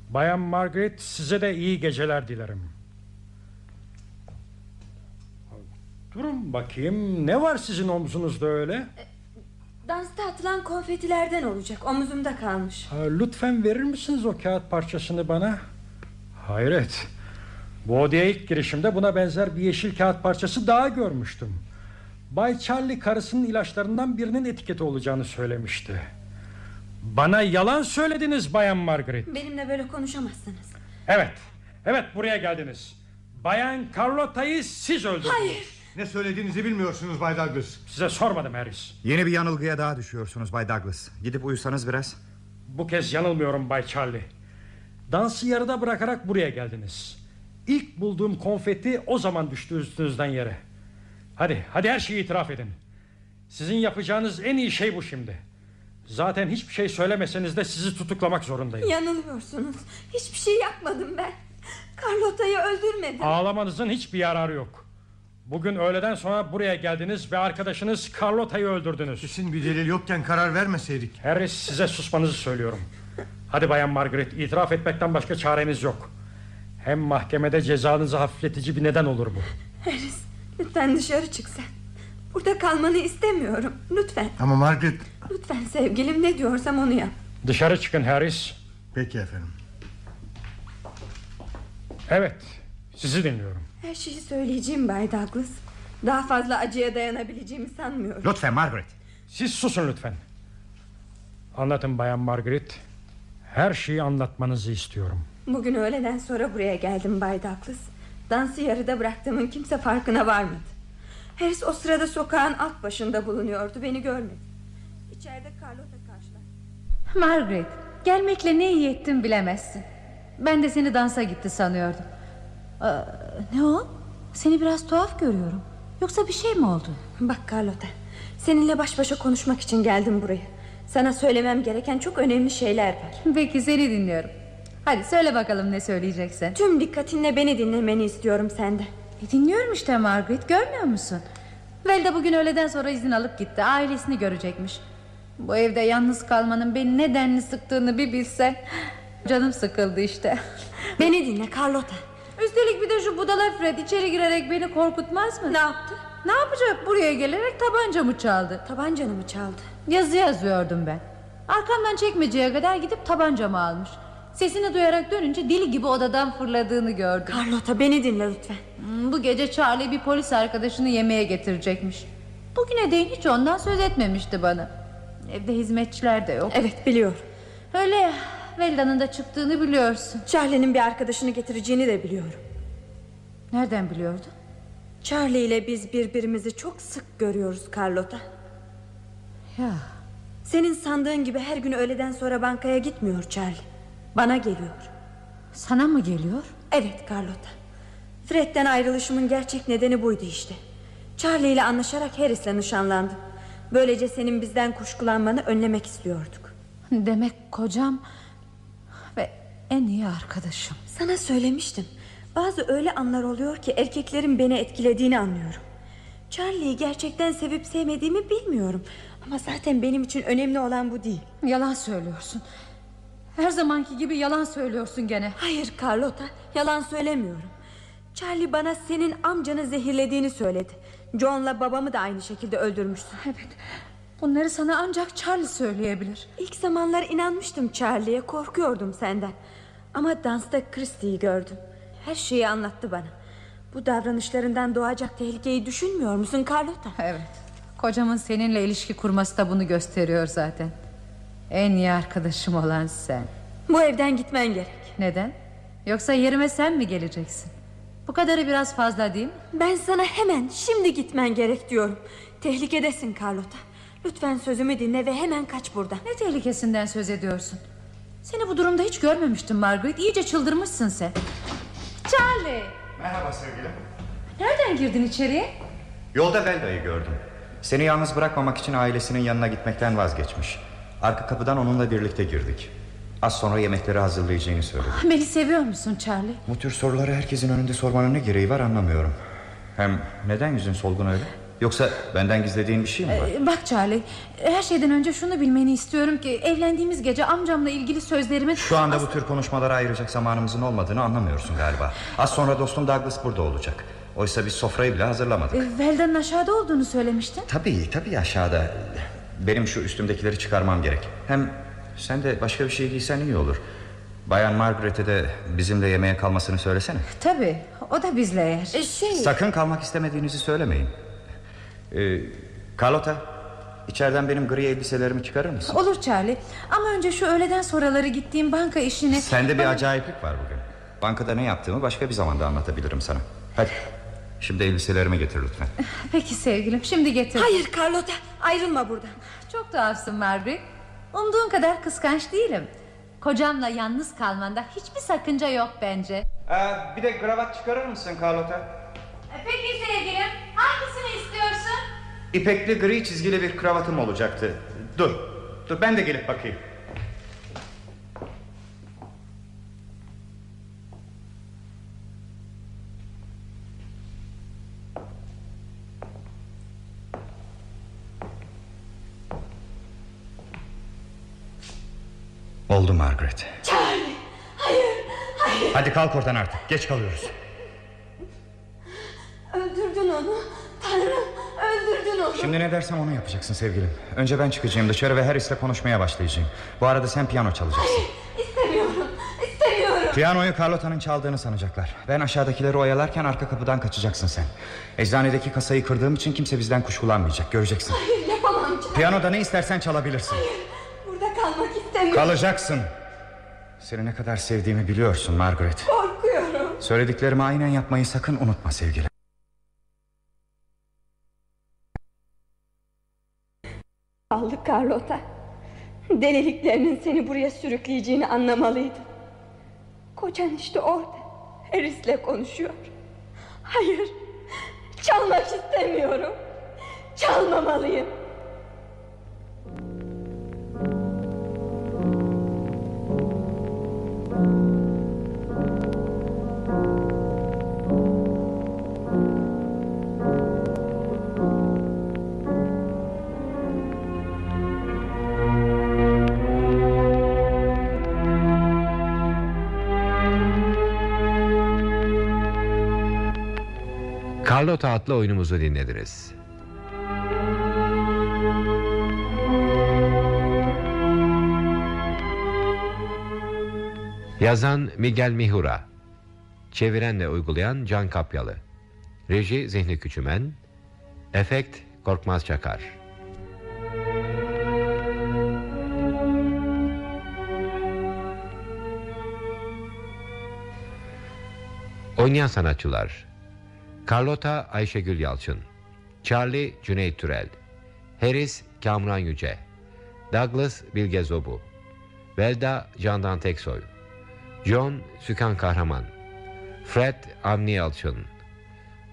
Speaker 4: Bayan Margaret size de iyi geceler dilerim. Durun bakayım ne var sizin omzunuzda öyle?
Speaker 9: Dansta atılan konfetilerden olacak. Omuzumda kalmış.
Speaker 4: Ha, lütfen verir misiniz o kağıt parçasını bana? Hayret. Bu odaya ilk girişimde buna benzer bir yeşil kağıt parçası daha görmüştüm. Bay Charlie karısının ilaçlarından birinin etiketi olacağını söylemişti. Bana yalan söylediniz Bayan Margaret.
Speaker 9: Benimle böyle konuşamazsınız.
Speaker 4: Evet, evet buraya geldiniz. Bayan Carlotta'yı siz öldürdünüz.
Speaker 9: Hayır.
Speaker 2: Ne söylediğinizi bilmiyorsunuz Bay Douglas.
Speaker 4: Size sormadım Harris.
Speaker 3: Yeni bir yanılgıya daha düşüyorsunuz Bay Douglas. Gidip uyusanız biraz.
Speaker 4: Bu kez yanılmıyorum Bay Charlie. Dansı yarıda bırakarak buraya geldiniz. İlk bulduğum konfeti o zaman düştü üstünüzden yere. Hadi, hadi her şeyi itiraf edin. Sizin yapacağınız en iyi şey bu şimdi. Zaten hiçbir şey söylemeseniz de sizi tutuklamak zorundayım.
Speaker 9: Yanılıyorsunuz. Hiçbir şey yapmadım ben. Carlotta'yı öldürmedim.
Speaker 4: Ağlamanızın hiçbir yararı yok. Bugün öğleden sonra buraya geldiniz ve arkadaşınız Carlotta'yı öldürdünüz.
Speaker 2: Kesin bir delil yokken karar vermeseydik.
Speaker 4: Harris size susmanızı söylüyorum. Hadi Bayan Margaret itiraf etmekten başka çareniz yok. Hem mahkemede cezanızı hafifletici bir neden olur bu.
Speaker 9: Harris lütfen dışarı çık sen. Burada kalmanı istemiyorum. Lütfen.
Speaker 2: Ama Margaret...
Speaker 9: Lütfen sevgilim ne diyorsam onu yap.
Speaker 4: Dışarı çıkın Harris.
Speaker 2: Peki efendim.
Speaker 4: Evet sizi dinliyorum.
Speaker 9: Her şeyi söyleyeceğim Bay Douglas. Daha fazla acıya dayanabileceğimi sanmıyorum.
Speaker 3: Lütfen Margaret.
Speaker 4: Siz susun lütfen. Anlatın Bayan Margaret. Her şeyi anlatmanızı istiyorum.
Speaker 9: Bugün öğleden sonra buraya geldim Bay Douglas. Dansı yarıda bıraktığımın kimse farkına varmadı. Harris o sırada sokağın alt başında bulunuyordu. Beni görmedi. İçeride Carlotta karşıladı.
Speaker 5: Margaret gelmekle ne iyi ettin bilemezsin. Ben de seni dansa gitti sanıyordum. Aa, ne o? Seni biraz tuhaf görüyorum. Yoksa bir şey mi oldu?
Speaker 9: Bak Carlotta. Seninle baş başa konuşmak için geldim buraya. Sana söylemem gereken çok önemli şeyler var.
Speaker 5: Peki seni dinliyorum. Hadi söyle bakalım ne söyleyeceksin.
Speaker 9: Tüm dikkatinle beni dinlemeni istiyorum senden.
Speaker 5: E, dinliyorum işte Margaret görmüyor musun? Velda bugün öğleden sonra izin alıp gitti. Ailesini görecekmiş. Bu evde yalnız kalmanın beni nedenli sıktığını bir bilsen. Canım sıkıldı işte.
Speaker 9: Beni dinle Carlotta.
Speaker 5: Üstelik bir de şu budala Fred içeri girerek beni korkutmaz mı?
Speaker 9: Ne yaptı?
Speaker 5: Ne yapacak buraya gelerek tabancamı çaldı.
Speaker 9: Tabancanı mı çaldı?
Speaker 5: Yazı yazıyordum ben. Arkamdan çekmeceye kadar gidip tabancamı almış. Sesini duyarak dönünce deli gibi odadan fırladığını gördüm.
Speaker 9: Carlotta beni dinle lütfen.
Speaker 5: Hmm, Bu gece Charlie bir polis arkadaşını yemeğe getirecekmiş. Bugüne değin hiç ondan söz etmemişti bana. Evde hizmetçiler de yok.
Speaker 9: Evet biliyorum.
Speaker 5: Öyle ya. Velda'nın da çıktığını biliyorsun.
Speaker 9: Charlie'nin bir arkadaşını getireceğini de biliyorum.
Speaker 5: Nereden biliyordun?
Speaker 9: Charlie ile biz birbirimizi çok sık görüyoruz Carlotta.
Speaker 5: Ya
Speaker 9: Senin sandığın gibi her gün öğleden sonra bankaya gitmiyor Charlie. Bana geliyor.
Speaker 5: sana mı geliyor?
Speaker 9: Evet Carlotta. Fred'den ayrılışımın gerçek nedeni buydu işte. Charlie ile anlaşarak Harris'le nişanlandım. Böylece senin bizden kuşkulanmanı önlemek istiyorduk.
Speaker 5: Demek kocam en iyi arkadaşım.
Speaker 9: Sana söylemiştim. Bazı öyle anlar oluyor ki erkeklerin beni etkilediğini anlıyorum. Charlie'yi gerçekten sevip sevmediğimi bilmiyorum. Ama zaten benim için önemli olan bu değil.
Speaker 5: Yalan söylüyorsun. Her zamanki gibi yalan söylüyorsun gene.
Speaker 9: Hayır Carlotta, yalan söylemiyorum. Charlie bana senin amcanı zehirlediğini söyledi. John'la babamı da aynı şekilde öldürmüşsün.
Speaker 5: Evet. Bunları sana ancak Charlie söyleyebilir.
Speaker 9: İlk zamanlar inanmıştım Charlie'ye, korkuyordum senden. Ama dansta Christie'yi gördüm. Her şeyi anlattı bana. Bu davranışlarından doğacak tehlikeyi düşünmüyor musun Carlotta?
Speaker 5: Evet. Kocamın seninle ilişki kurması da bunu gösteriyor zaten. En iyi arkadaşım olan sen.
Speaker 9: Bu evden gitmen gerek.
Speaker 5: Neden? Yoksa yerime sen mi geleceksin? Bu kadarı biraz fazla değil mi?
Speaker 9: Ben sana hemen şimdi gitmen gerek diyorum. Tehlikedesin Carlota. Lütfen sözümü dinle ve hemen kaç buradan.
Speaker 5: Ne tehlikesinden söz ediyorsun? Seni bu durumda hiç görmemiştim Margaret. İyice çıldırmışsın sen. Charlie!
Speaker 3: Merhaba sevgilim.
Speaker 5: Nereden girdin içeriye?
Speaker 3: Yolda Belda'yı gördüm. Seni yalnız bırakmamak için ailesinin yanına gitmekten vazgeçmiş. Arka kapıdan onunla birlikte girdik. Az sonra yemekleri hazırlayacağını söyledi.
Speaker 5: Beni seviyor musun Charlie?
Speaker 3: Bu tür soruları herkesin önünde sormanın ne gereği var anlamıyorum. Hem neden yüzün solgun öyle? Yoksa benden gizlediğin bir şey mi var?
Speaker 5: Ee, bak Charlie, her şeyden önce şunu bilmeni istiyorum ki... ...evlendiğimiz gece amcamla ilgili sözlerimi...
Speaker 3: Şu anda bu tür konuşmalara ayıracak zamanımızın olmadığını anlamıyorsun galiba. Az sonra dostum Douglas burada olacak. Oysa biz sofrayı bile hazırlamadık.
Speaker 5: Ee, Velda'nın aşağıda olduğunu söylemiştin.
Speaker 3: Tabii tabii aşağıda. Benim şu üstümdekileri çıkarmam gerek. Hem sen de başka bir şey giysen iyi olur. Bayan Margaret'e de bizimle yemeğe kalmasını söylesene.
Speaker 5: Tabii, o da bizle yer.
Speaker 9: şey...
Speaker 3: Sakın kalmak istemediğinizi söylemeyin. Ee, Carlota, içeriden benim gri elbiselerimi çıkarır mısın?
Speaker 5: Olur Charlie. Ama önce şu öğleden sonraları gittiğim banka işini...
Speaker 3: Sende bir acayiplik var bugün. Bankada ne yaptığımı başka bir zamanda anlatabilirim sana. Hadi. Şimdi elbiselerimi getir lütfen.
Speaker 5: Peki sevgilim, şimdi getir.
Speaker 9: Hayır Carlota, ayrılma buradan.
Speaker 5: Çok tuhafsın Margaret. Umduğun kadar kıskanç değilim. Kocamla yalnız kalmanda hiçbir sakınca yok bence.
Speaker 3: Ee, bir de kravat çıkarır mısın Carlota?
Speaker 5: Peki sevgilim, hangisini istiyorsun?
Speaker 3: İpekli gri çizgili bir kravatım olacaktı. Dur. Dur ben de gelip bakayım. Oldu Margaret.
Speaker 9: Charlie, hayır, hayır.
Speaker 3: Hadi kalk oradan artık. Geç kalıyoruz.
Speaker 9: Öldürdün onu. Tanrım, öldürdün onu.
Speaker 3: Şimdi ne dersem onu yapacaksın sevgilim. Önce ben çıkacağım dışarı ve Harris'le konuşmaya başlayacağım. Bu arada sen piyano çalacaksın.
Speaker 9: İstemiyorum, istemiyorum.
Speaker 3: Piyanoyu Carlota'nın çaldığını sanacaklar. Ben aşağıdakileri oyalarken arka kapıdan kaçacaksın sen. Eczanedeki kasayı kırdığım için kimse bizden kuşkulanmayacak. Göreceksin.
Speaker 9: Hayır, yapamam Charlie.
Speaker 3: Piyanoda ne istersen çalabilirsin.
Speaker 9: Burada kalmak istemiyorum.
Speaker 3: Kalacaksın. Seni ne kadar sevdiğimi biliyorsun Margaret.
Speaker 9: Korkuyorum.
Speaker 3: Söylediklerimi aynen yapmayı sakın unutma sevgilim.
Speaker 9: Aldı Carlota. Deliliklerinin seni buraya sürükleyeceğini anlamalıydın. Kocan işte orada. Harris'le konuşuyor. Hayır. Çalmak istemiyorum. Çalmamalıyım.
Speaker 1: Carlota adlı oyunumuzu dinlediniz. Yazan Miguel Mihura. Çeviren ve uygulayan Can Kapyalı. Reji Zihni Küçümen. Efekt Korkmaz Çakar. Oynayan sanatçılar Carlota Ayşegül Yalçın Charlie Cüneyt Türel Harris Kamran Yüce Douglas Bilge Zobu Velda Candan Teksoy John Sükan Kahraman Fred Avni Yalçın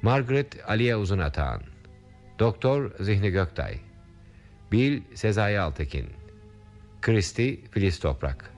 Speaker 1: Margaret Aliye Uzunatağan Doktor Zihni Göktay Bill Sezai Altekin Christy Filiz Toprak